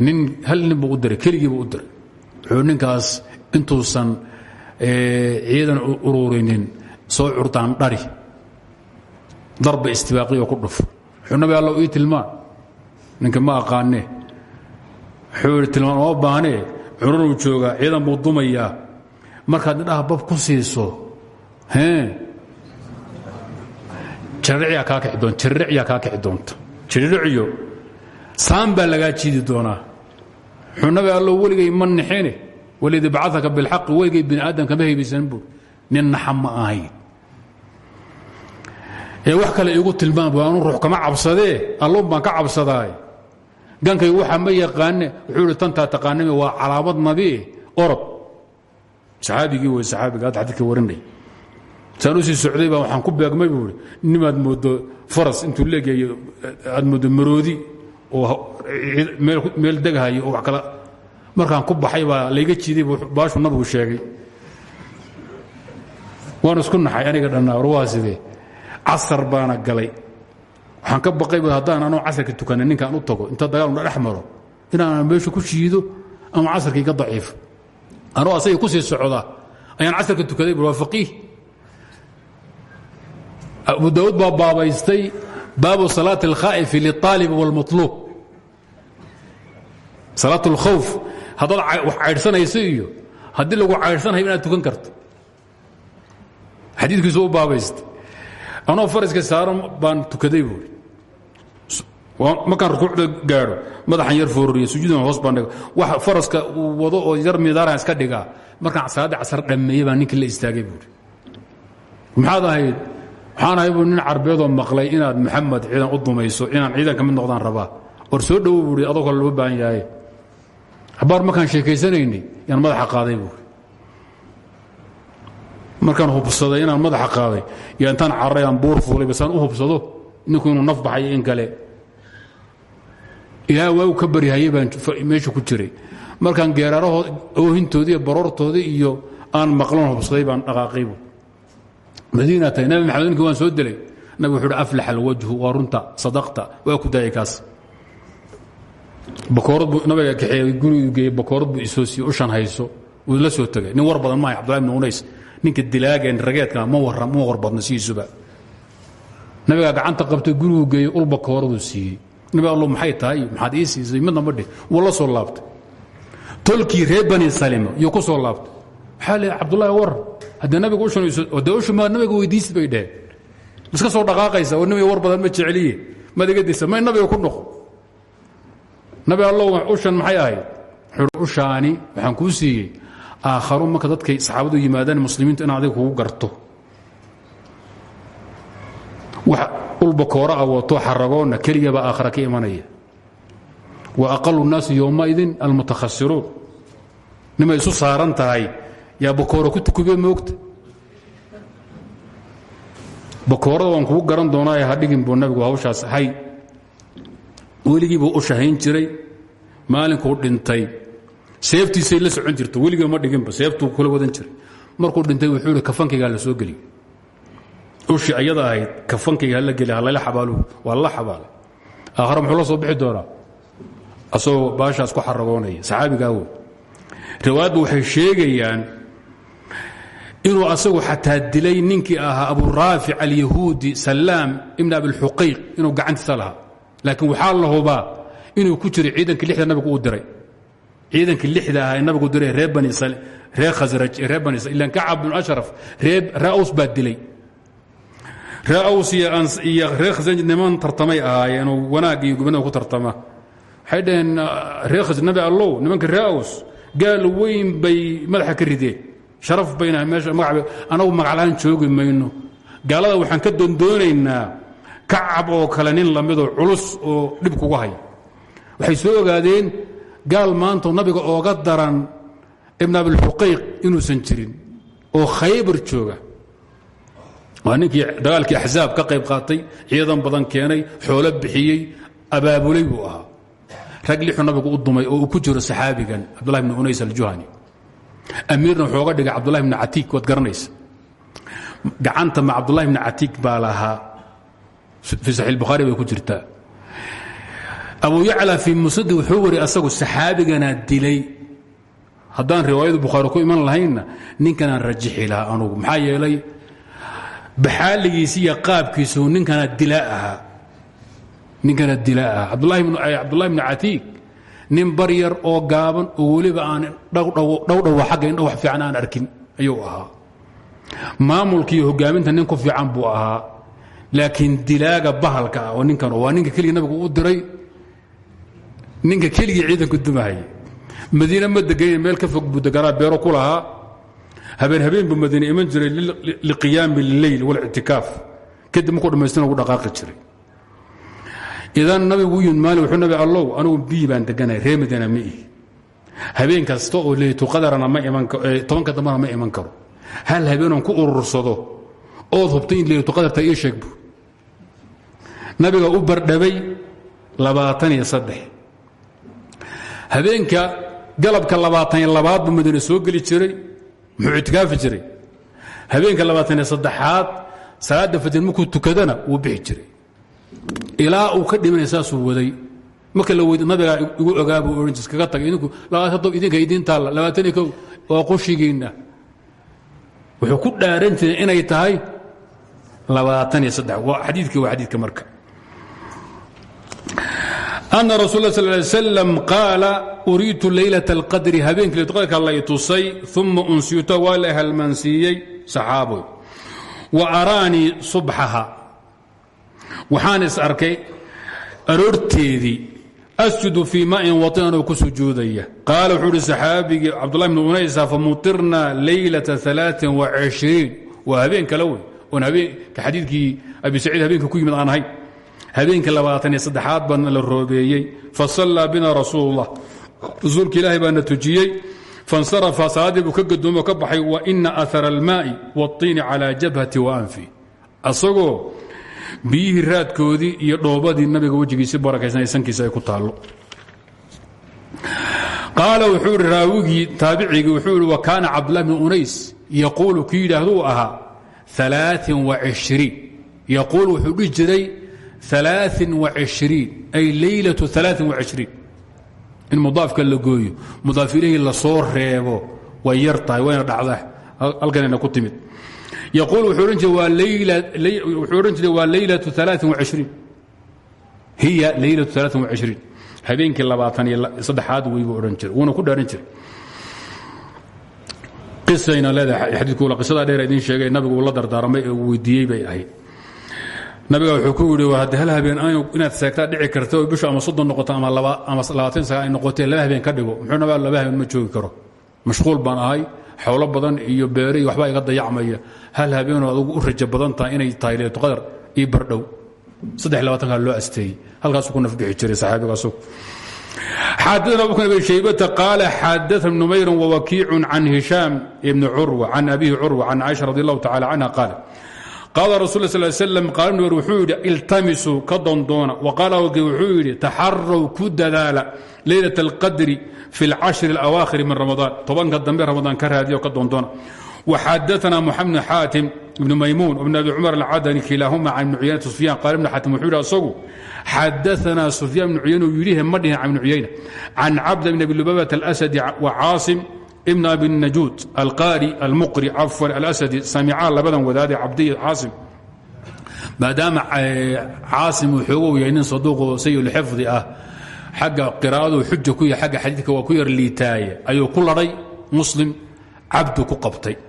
Nin hal nin buu u diray keligii buu u diray. Wuxuu intuusan ciidan ururinin soo curtaan dhari. Darba istibaaqiyo ku dhuf. Wuxuu nabi alla ii tilmaan ninka ma aqaanee wuxuu idhi tilmaan oo baahnee cururuu joogaa ciidan buu dumayaa markaad nidhaha bab ku siiso jirricyaa kaa kici doonta jirricyo saan baa lagaa jiidi doonaa. Wuxuu nabi allo weligay ma nixine walidii bacaka bilxaqi weligay bini aadam kama haybaysan buur nin naxa ma ahayn ee wax kale iigu tilmaam anu ruux kama cabsadee? Alloon baan ka cabsadaay. Gankay waxa ma yaqaane wuxuu ihi tantaa taqaaname waa calaamad nabi orod. Saxaabigii wey saxaabiga hadda xadidka warinay saan u sii socday baa waxaan ku beegmay buu i nimaad moodo faras intuu leegayo aad moodo maroodi oo meel degahayo oo wax kala markaan ku baxay baa layga jiiday baashu nabigu sheegay. Waan isku naxay aniga dhanna warwaa sidee? Casar galay. Waxaan ka baqay bu haddaan anoo casarka tukanin ninkaan u tago inta dagaal dhex maro inaanan meeshu ku shiido ama casarkii ka daciifo anoo asagii ku sii socda ayaan casarka tukaday bu abu daawuud baa baabaystay baabu salaati alkhaa'ifi lilaalib wاlmaluub salaat اlkhawf haddaad wax caydhsanayso iyo haddii lagu caydhsanayo inaad tukan karto. Xadiikiisu u baabaystay. Anoo faraska saaran baan tukaday buuri markaan rukuucda gaadho madaxan yar foorriya sujuudan hoos baan dhiga wax faraska wado oo yar midaaraan iska dhigaa. Markaan salaadda casar dhammeeyey baa ninkii la istaagay buuri maxaad ahayd? Waxaan ahay buu nin carbeedoo maqlay inaad maxamed ciidan u dumayso inaan ciidan mid noqdaan rabaa. War soo dhowo buui adoo kale loo baahan yahay xabaar markaan sheekaysanaynay yaan madaxa qaaday buui markaan hubsaday inaan madaxa qaaday. Yo intaan carray aan buur fuulay basaan u hubsado ninku inuu naf in kale. Ilaa waagu ka baryhayay baan meesha ku jiray. Markaan geeraarahood oohintoodii iyo baroortoodii iyo aan maqlan hubsaday baan dhaqaaqaybu madiina tahay. Nabi maxamed waan soo delay nabig wuxuu uhi aflax alwajhu waa runta sadaqta waa ku daayay kaas bakoorad buu nabiga kaxeeyey gurigu geeyey bakoorad buu isoo siiyey ushan hayso la soo tegay. Nin war badan maahay cabdullahi ibn unays. Ninka dilaageen rageedka ma war ma war badna sidiisuba nabigaa gacanta qabtay gurigu geeyey ul bakooraduu siiyey. Nabi allo maxay tahay? Maxaad ii siisay? Midna ma dhih wuu soo laabtay. Tolkii reer salima yuu ku soo laabtay. Waxaa le war haddee nabiga ushanode ushumaa nabiga weydiisi bay dheheen iska soo dhaqaaqaysa oo nabiga war badan ma jeceliye maad iga nabiga ku noqo nabi allow ushan maxay ahayd? Ushaani waxaan kuu siiyey aakharu marka dadkay saxaabadu yimaadaan muslimiintu in adiga kugu garto. Wax ulbakoora a wato xaragoonna keligabaa aakhara ka imanaya. Wa aqalu nnaasi yowmaidin almutakhasiruun. Nimay isu saaran tahay? Yaa bakoora ku tukube moogta bakoorada waan kugu garan doonaaye hadhigin buu nabigu hawshaas hay weligiibuu u shahayn jiray maalinkuu dhintay. Seeftiisay la socon jirta weligiiba ma dhiginba seeftuu kula wadan jiray. Markuu dhintay wuxuu ihi kafankaygaa la soo geliy ushii ayada ahayd kafankayga hala geli halayla xabaaluhu waa la xabaalay aakhare muxuu la soo bixi doonaa? Asagoo baashaas ku xaragoonaya saxaabigaa wey riwaayaddu waxay sheegayaan inuu asagu xataa dilay ninkii ahaa abu raafic alyahuudi salaam ibn abilxuqayq inuu gacantiisa lahaa laakiin waxaa la hubaa inuu ku jiray ciidankii lixda nabigu uu diray. Ciidankii lixda ahaa ee nabigu diray reer bani reer khasraj reer bani ilan kacab bin ashraf reer aws baa dilay. Reer aws iyo reer khasraj niman tartamay ahaayeen oo wanaag iyo gubnada ku tartama. Waxay dhaheen reer khasraj nabi allow nimanka reer aws gaal bay madaxa ka rideen. Sharaf bayna meesha magaca anagu magaclaan joogi mayno. Waxaan ka dondoonaynaa kacab oo kale nin lamidoo culus oo dhib kuga hay waxay soo ogaadeen gaal maanta nabiga ooga daran ibn abilxuqayq inuusan jirin oo khaybar jooga. Waa ninkii dagaalkii axzaab ka qayb qaatay ciidan badan keenay xoolo bixiyey abaabulay buu ahaa. Rag lixuu nabigu u dumay oo uu ku jiro saxaabigan cabdullahi bn unays aljuhani. Amiirna wuxuu oga dhigay cabdullahi bn catiik waad garanaysa. Gacanta ma cabdullahi bn catiik baa lahaa fii saxi bukhaari bay ku jirtaa abu yacla fii musadi wuxuu wari asagu saxaabigana dilay. Haddaan riwaayadu bukhaari ku iman lahaynna ninkanaan rajixi lahaa anugu. Maxaa yeelay baxaaligiisi iyo qaabkiisu ninkana dila ahaa. Ninkana dila ahaa. Cabdullahi bn catiik nin bar yar oo gaaban oo weliba aan dhowdhowa xagga indho wax fiican aan arkin ayuu ahaa. Maamulkiiyo hogaaminta nin ku fiican buu ahaa laakiin dilaaga bahalka ah oo ninkan waa ninka keligii nabigu u diray ninka keligii ciidanku dumahaya madiine ma degayn meel ka fog buu deganaa beero ku lahaa. Habeen habeen buu madiine iman jiray liqiyaami leyl walictikaaf kadib markuu dhamaystina ugu dhaqaaqi jiray. Idan nabigu u yimid wuxuu nabi allow anigu biyi baan deganahay ree madiina ma habeen kasta oo leytuqadarana ma iman tobanka dambana ma iman karo. Hal habeenoon ku urursado ood hubtay in leytuqadarta ii sheeg bu nabiga u bardhabay labaatan iyo saddex. Habeenka galabka labaatan iyo buu madiine soo geli jiray muxuu itikaafi habeenka labaatan iyo saddexaad salaadda fajir markuu tukadana wuu bixi jiray. Ilaa uu ka dhimanay saasuu waday. Marka la weyd nabigaa igu ogaabuu ohan jir iskaga tagay idinku labaatan idinka idiin taalla labaatan iyo kow wuxuu ku dhaaran inay tahay labaatan iyo saddex waa xadiidkii waa xadiidka marka أن رsuل اه صل ل sلم قاaل أuriitu laylaة الqadri habeenkii laytqadrka lay tusay ثuma unsiyuto waa la halmansiiyey saxaabo wa araanii subxaha waxaan is arkay aroorteedii asjudu fii maءin waطin anoo ku sujuudaya qaala wuxuu uhi saxaabigii cabdالlah بn unaysa famuطirna laylaة ثaلaaث وaشhriin waa habeen kale wey oon habeenka xadiidkii abi saciid habeenka ku yimid aan ahayn habeenka labaatan iyo saddexaad baana la roobeeyey. Fasallaa bina rasuulullah. Rasuulka ilaahay baana tujiyey. Fansarafa salaaddii ka gadoomo ka baxay wa ina ahara almaa'i waاطiini calaa jabhati wa anfi. Asagoo biyihii raadkoodii iyo dhoobadii nabiga wejigiisi barakaysan sankiisa ay ku taallo. Qaala wuxuu ihi raawigii wuxuu ihi wa kaana unays yaquulu kii yidhaahduu ahaa yaquul wuxuu dhihi jiray ay leylatu in mudaafka la gooyo mudaaf ilahii la soo reebo way yar tahay wayna dhacdaa halkanayna ku timid yaquul wuxuu odhan jiray waa leylatu hiya leylatu habeenkii labaatan iyo saddexaad weybuu odhan jiray wuuna ku dhaaran jiray qisayna leedahay xadiidku qisadaa dheer idiin sheegay nabigu la dardaarmay ee uu bay ahayd. Nabiga wuxuu ku yidhi haddii hal habeen inaad seegtaa dhici karta oo ama soddon noqoto ama labaatan saga ay noqotee laba habeen ka dhigo. Muxuu nabaa laba habeen ma joogi karo. Mashquul baan ahay xowlo badan iyo beere iyo waxbaa iga dayacmaya. Hal habeenoo adugu u rajo badan tahay inay tahay leetu qadar io bardhow saddex labaatanka loo asteeyey. Halkaasuu ku nafbixi jiray saxaabigaasug xaadana abu abi shaybata qaala xaadana numayr wwakiicu can hishaam bni curwa can abihi curwa can caaisha radi allahu tacala canha qaala qaala rasul sl slm qaala numayr wuxuu yidhi iltamisuu ka dondoona waqaala waki wuxuu yidhi taxarow ku dadaala leylat alqadri fi اlcashri اlawaakhiri min ramadaan tobanka dambe ramadaan ka raadiya o ka dondoona waxaadaana muxamed xaatim ibn maymuun ibn abi cumar alcadani kiilaahuma can ibni cuyaynata sufyaan qaal ibn xatim wuxuu yidhi asagu xadaanaa sufyaan ibnu cuyayne uu yidhihe ma dhihin can ibni cuyayna can cabda bn abi lubabata alasadi wa caasim ibn abi najuud alqaari almuqri cafan alasadi samicaa labadan wadaade cabdiya caasim. Maadaama eh, caasim uu xoogow yahay nin saduuqoo sayulxifdi ah xagga qiraa'adu xuja ku yahay xagga xadiidka waa ku yar liitaaye ayuu ku ladhay muslim cabdu ku qabtay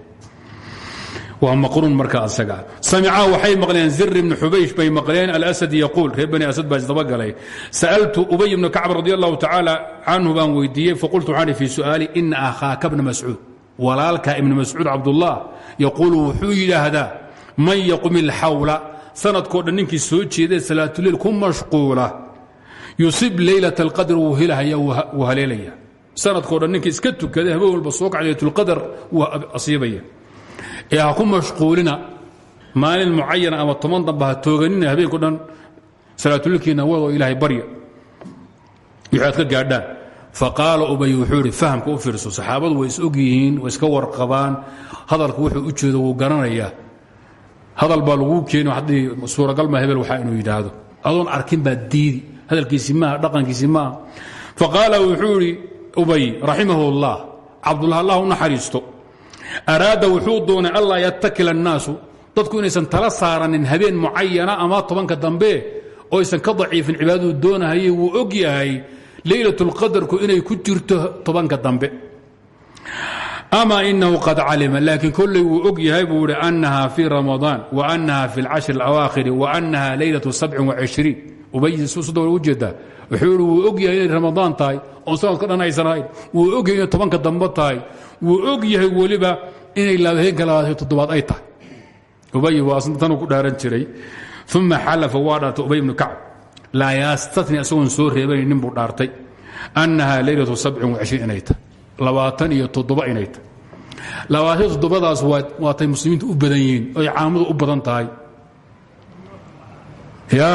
waa maqruun marka asaga. Samicaa waxay maqleen zir ibni xubaysh bay maqleen alasad yaquul reer bani asad baa isdabagalay sa'altu ubay ibna kacb radi allahu tacaala canhu baan weydiiyey faqultu waxaan fii su'aali ina akhaaka bna mascuud. Walaalka ibna mascuud cabdullah yaquulu wuxuu yidhaahdaa man yaqum ilxawla sanadkoo dhan ninkii soo jeedae salaatuleil ku mashquula yusib leylat alqadr wuu helahaya wuu haleelaya. Sanadkoo dhan ninkii iska tukaday habeen walba soo kaca laylatulqadar wuu asiibaya ee ha ku mashquulina maalin mucayana ama toban damba ha tooganina habeenko dhan salaatulilkiina wadoo ilaahay barya. Wixii aad ka gaadhaan. Faqaala ubay wuxuu idhi fahamka u fiirso way is way iska warqabaan. Hadalku wuxuu u jeedo wuu garanayaa hadal baa laguu haddii suuragal ma hebel waxaa inuu yidhaahdo. Adoon arkin baa diidi hadalkiisi maaha dhaqankiisi maaha. Faqaala wuxuu ubay raximah اllah cabdullah allah u araada wuxuu doonay allaa yatakila الnaasu dadku inaysan tala saaranin habeen mucayana ama tobanka dambe oo aysan ka daciifin cibaadadu doonahayey wuu og yahay leylaة اlqadarku inay ku jirto tobanka dambe ama inahu qad calima laakiin kolley wuu og yahay buu ihi anaha fii ramadaan waanaha fi اlcashri اlawaakhiri waanaha leylaة sabci ubaysuda ujeedaa wuxuu ihi wuu og yahay inay ramadaan tahay? Oon sanadka dhan aysan ahayn wuu og yahay inay tobanka tahay? Wuu og yahay weliba inay labaatan toddobaad ay tahay. Ubay waa ku dhaaran jiray. Uma xalafa waa ubay ibnu kacb laa yastatni isagoon soo reebanayn dhaartay. Annaha leylatu sabcin wacishriin inay iyo toddoba inay tahay. Labaatan toddobadaas waatay muslimiintu u badan yihiin oy caamadu u badan tahay. Ya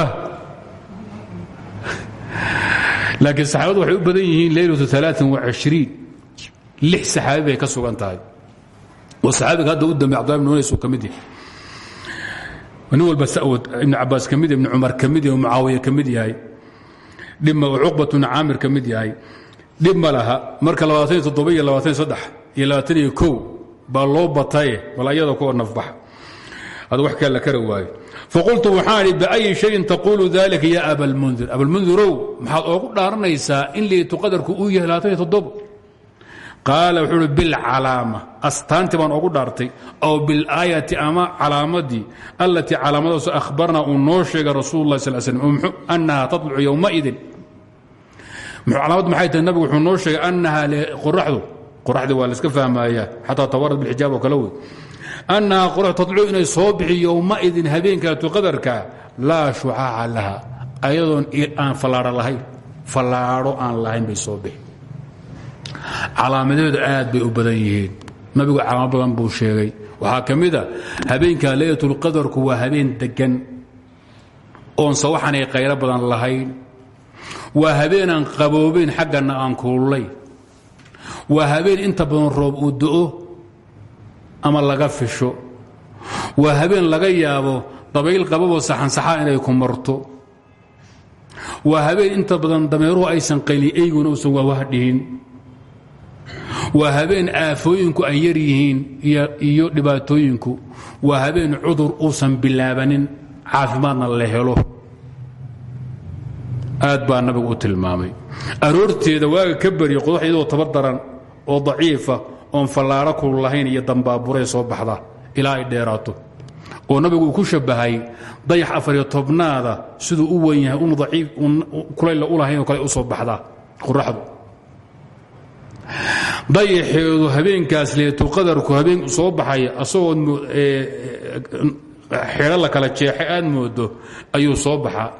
laakiin saxaabadu waxay u badan yihiin leylatu lix saxaabi bay ka sugan tahay. Oo saxaabiga hadda u dambe cbdullah ibn unays uu ka mid yahay. Ibn cabaas ka ibn cumar ka mid yahay mucaawiya ka mid yahay. Ibn caamir ka mid yahay. Laha marka labaatan iyo toddoba iyo labaatan iyo saddex iyo labaatan iyo kow baa loo bataye bal ayada kuwa nafbax. Ad wax kale la waayo faqultu waxaan idhi biayi shayin taquulu dalika ya abalmundir abalmundirow maxaad oogu dhaaranaysaa in leytu qadarku uu yahay labaatan iyo toddoba qaala wuxuu uhi bilcalaama astaantii baan oogu dhaartay aw bilaayati ama calaamadii allatii calaamadaasu ahbarnaa uu noo sheegay rasuulu lah sal slm annaha talucu yowmaidin calaamad maxay tahay nabigu wuxuu noo sheegay annaha qoraxdu qoraxdii waa la iska fahmayaa xataa tawarad bilxijaab oo kale wey annaha qorax tadlu inay soo bixi yowmaidin habeenka laylatulqadarka laa shucaaca laha ayadoon aan fallaadho lahayn fallaadho aan lahayn bay soo bixi calaamadeedu aad bay u badan yihiin nabigu calaamad badan buu sheegay waxaa ka mida habeenka laylatulqadarku waa habeen degan oon sawaxanay qaylo badan lahayn waa habeenaan qaboobayn xaggana aan kuullayn waa habeen inta badan roob uu do'o ama laga fisho. Waa habeen laga yaabo dabayl qababoo saxansaxaa inay ku marto. Waa habeen inta badan dameeruhu aysan qaylin eyguna uusan waawah dhihin. Waa habeen aafooyinku ay yar yihiin iyo dhibaatooyinku. Waa habeen cudur uusan bilaabanin caafimaadna la helo. Aad baa nabigu u tilmaamay. Aroorteeda waaga ka barya qodax iyadoo tabar daran oo daciifa oon fallaaro kul lahayn iyo dambaaburay soo baxda ilaa ay dheeraato. Oo nabigu ku shabbahay dayax afariyo tobnaada siduu u wen yahay un daciif kulayla u lahayn oo kale u soo baxdaa qoraxdu dayaxeedu habeenkaas leetu qadarku habeen soo baxaya asagoo xidho la kala jeexay aad moodo ayuu soo baxaa.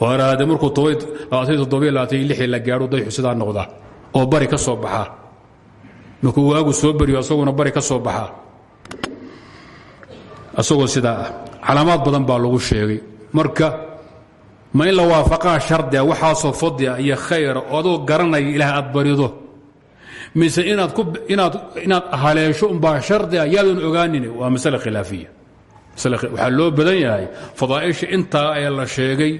Waraade markuu la gaadho dayxu sidaa noqda oo bari ka soo baxaa markuu waagu soo bariyo asaguna bari ka soo baxaa asagoo sidaa ah calaamaad badan baa lagu sheegay. Marka ma in la waafaqaa shardia waxaasoo fadlia iyo khayra oo adoo garanaya ilaah aad barido. Mise inaad haleesho umbaa shardia yaadan ogaanin waa masale khilaafiya. Waxaa loo badan yahay fadaa'isha intaa ee la sheegay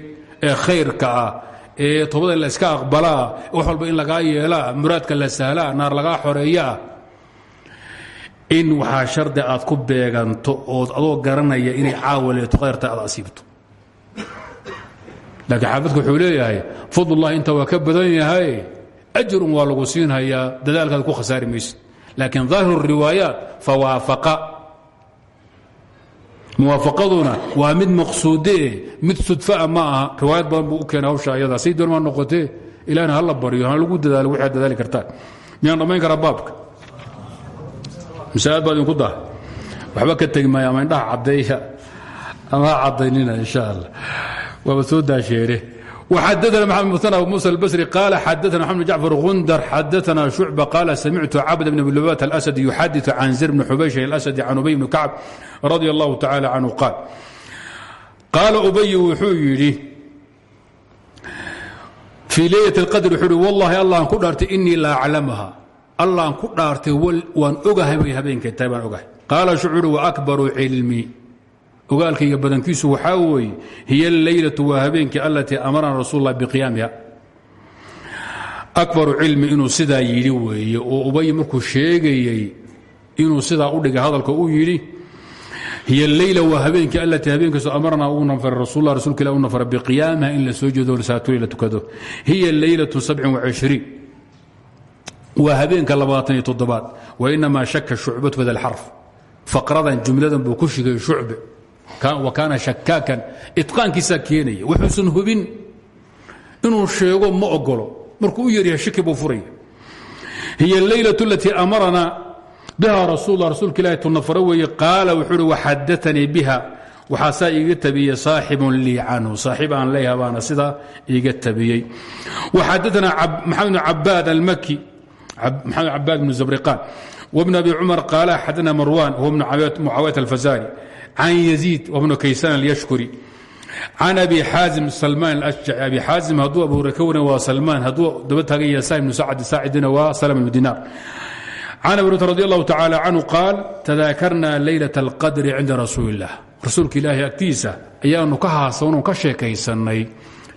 ee khayrka ah ee tobada la iska aqbalaa wax walba in lagaa yeelaa muraadka la sahlaa naar lagaa xoreeyaa. In waxaa shardi aad ku beeganto ood adoo garanaya inay caawa leeto qadarta aad asiibto. Laakiin xaafidku wuxuu leeyahay inta waa yahay ajrun waa lagu siinhayaa dadaalkaad ku khasaari maysid. Laakiin daahiru riwaayaat muwaafaqaduna waa mid maqsuudee mid sudfaa ma aha riwaayad badan buu u keena hawsha ayada say doonmaa noqotee ilahna ha la baryo ha lagu dadaalo waxaad dadaali kartaan miyaan dhammayn karaa baabka masaa'ad baa idinku dah waxba ka tegi maayo ama indhaha caddeeya ama ha caddaynina insha allah waaba soo daasheere وxadثna محمد مثنى أبو موسى البصري قال xadثna محمد جعفر غندر xadثna شعبة قال سمعت عبد بن بلبات الأسدي يحدث عن زر بن حبيش الأسدي عن أبي بن كعب رضي الله تعالى عنه قال قال أبي wuxuu yidhi في ليلة القدر wuxuu hi والlahi allaan ku dhaartay إنii la أclamha allaan ku dhaartay waan ogahay bay habeenkay tahay baan ogahay qaala شhucuri وأكبر cilmي ogaalkayga badankiisu waxaa weeye hiy اleylة waa habeenkii alatii amarana rasul اlah bqiyaamiha akbaru cilmi inuu sidaa yidhi weeye oo ubay markuu sheegayey inuu sidaa u dhigay hadalka u yidhi hiy leyl waa habeenkii allatii habeenkaasoo amarnaa uu nafara rasulla rasulka ila u nafara biqiyaamaha in la soo jeedo la saaturi la tukado. Hiya leylatu sabcin wacishriin waa habeenka labaatan iyo toddobaad. Wa inamaa shaka shucbatu bada alxarf faqradan jumladan buu ku shigay shucbe. Wa kaana shakaakan itqaankiisaa keenaya. Wuxuusan hubin inuu sheego ma ogolo markuu u yaryahay shaki buu furaya. Hiy leyla latii amaranaa biha rasul rasuulka ilahi tunafaro weeye qaala wuxuu uhi waxadaanii biha waxaasaa iiga tabiyey saaxibun lii canhu saaxiib aan leeyaha baana sidaa iiga tabiyey waxadaana maxamed bn cabaad almaki maxamed cabaad bn zabriqaan wbn abi cumar qaala xadana marwan huwa bn mucaawiyat alfazari can yaziid wbnu kaysan alyashkuri can abi xaazim salmaan alashjaci abi xaazim hadduu abu hurre ka warin waa salmaan hadduu daba taagan yahay salim bnu sacd saacidina waa salm bnu dinaar can abirt radi allahu tacaala canhu qaal tadaakarna leylat alqadri cinda rasuuli illah rasuulka ilaahay agtiisa ayaanu ka haasawno ka sheekaysannay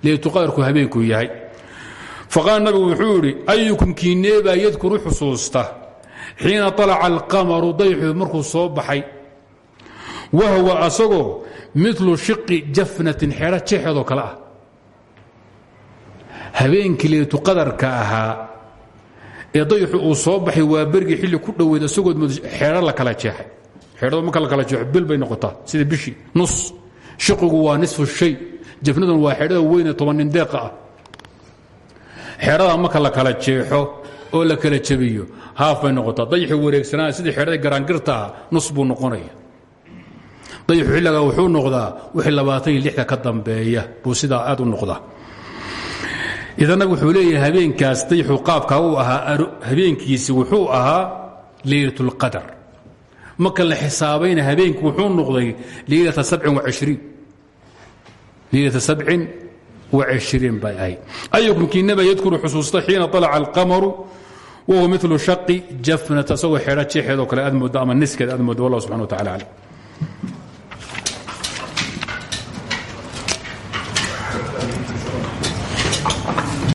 leytuqadarku habeenkuu yahay faqaala nabigu wuxuu idhi ayukum kiineebaa yadkuru xusuusta xiina alaca alqamaru dayxu markuu soo baxay wahwa asagoo milu shiqi jafnatin xeedho jeexeedoo kale ah ee dayxu uu soo baxay waa bergii xilli ku dhoweyd isagood xeedho la kala jeexay. Xeedhadu marka la kala jeexo bil bay sida bishii nus. Shiqigu waa nisfu shay jafnaduna waa xeedhada weyne toban nin deeqa ah. Xeedhada marka la kala jeexo oo la kala jabiyo haaf bay noqotaa. Dayixii wareegsanaa sidii xeedhada garaangirtaha nus buu noqonaya. Dayixu xilliga wuxuu noqdaa wixii labaatan ka dambeeya buu sidaa aad u noqdaa idanna wuxuu leeyahay habeenkaas dayixu qaabkaa uu ahaa habeenkiisi wuxuu ahaa leylatulqadar marka la xisaabayna habeenki wuxuu noqday leylata sabcin waishriin bay ahayd. Ayukum kiinaba yadkuru xusuusta xiina alaca alqamaru wahuwa milu shaqi jafnat asagoo xeedha jeexeedoo kale aad moodo ama niskeed aad subxana wa tacala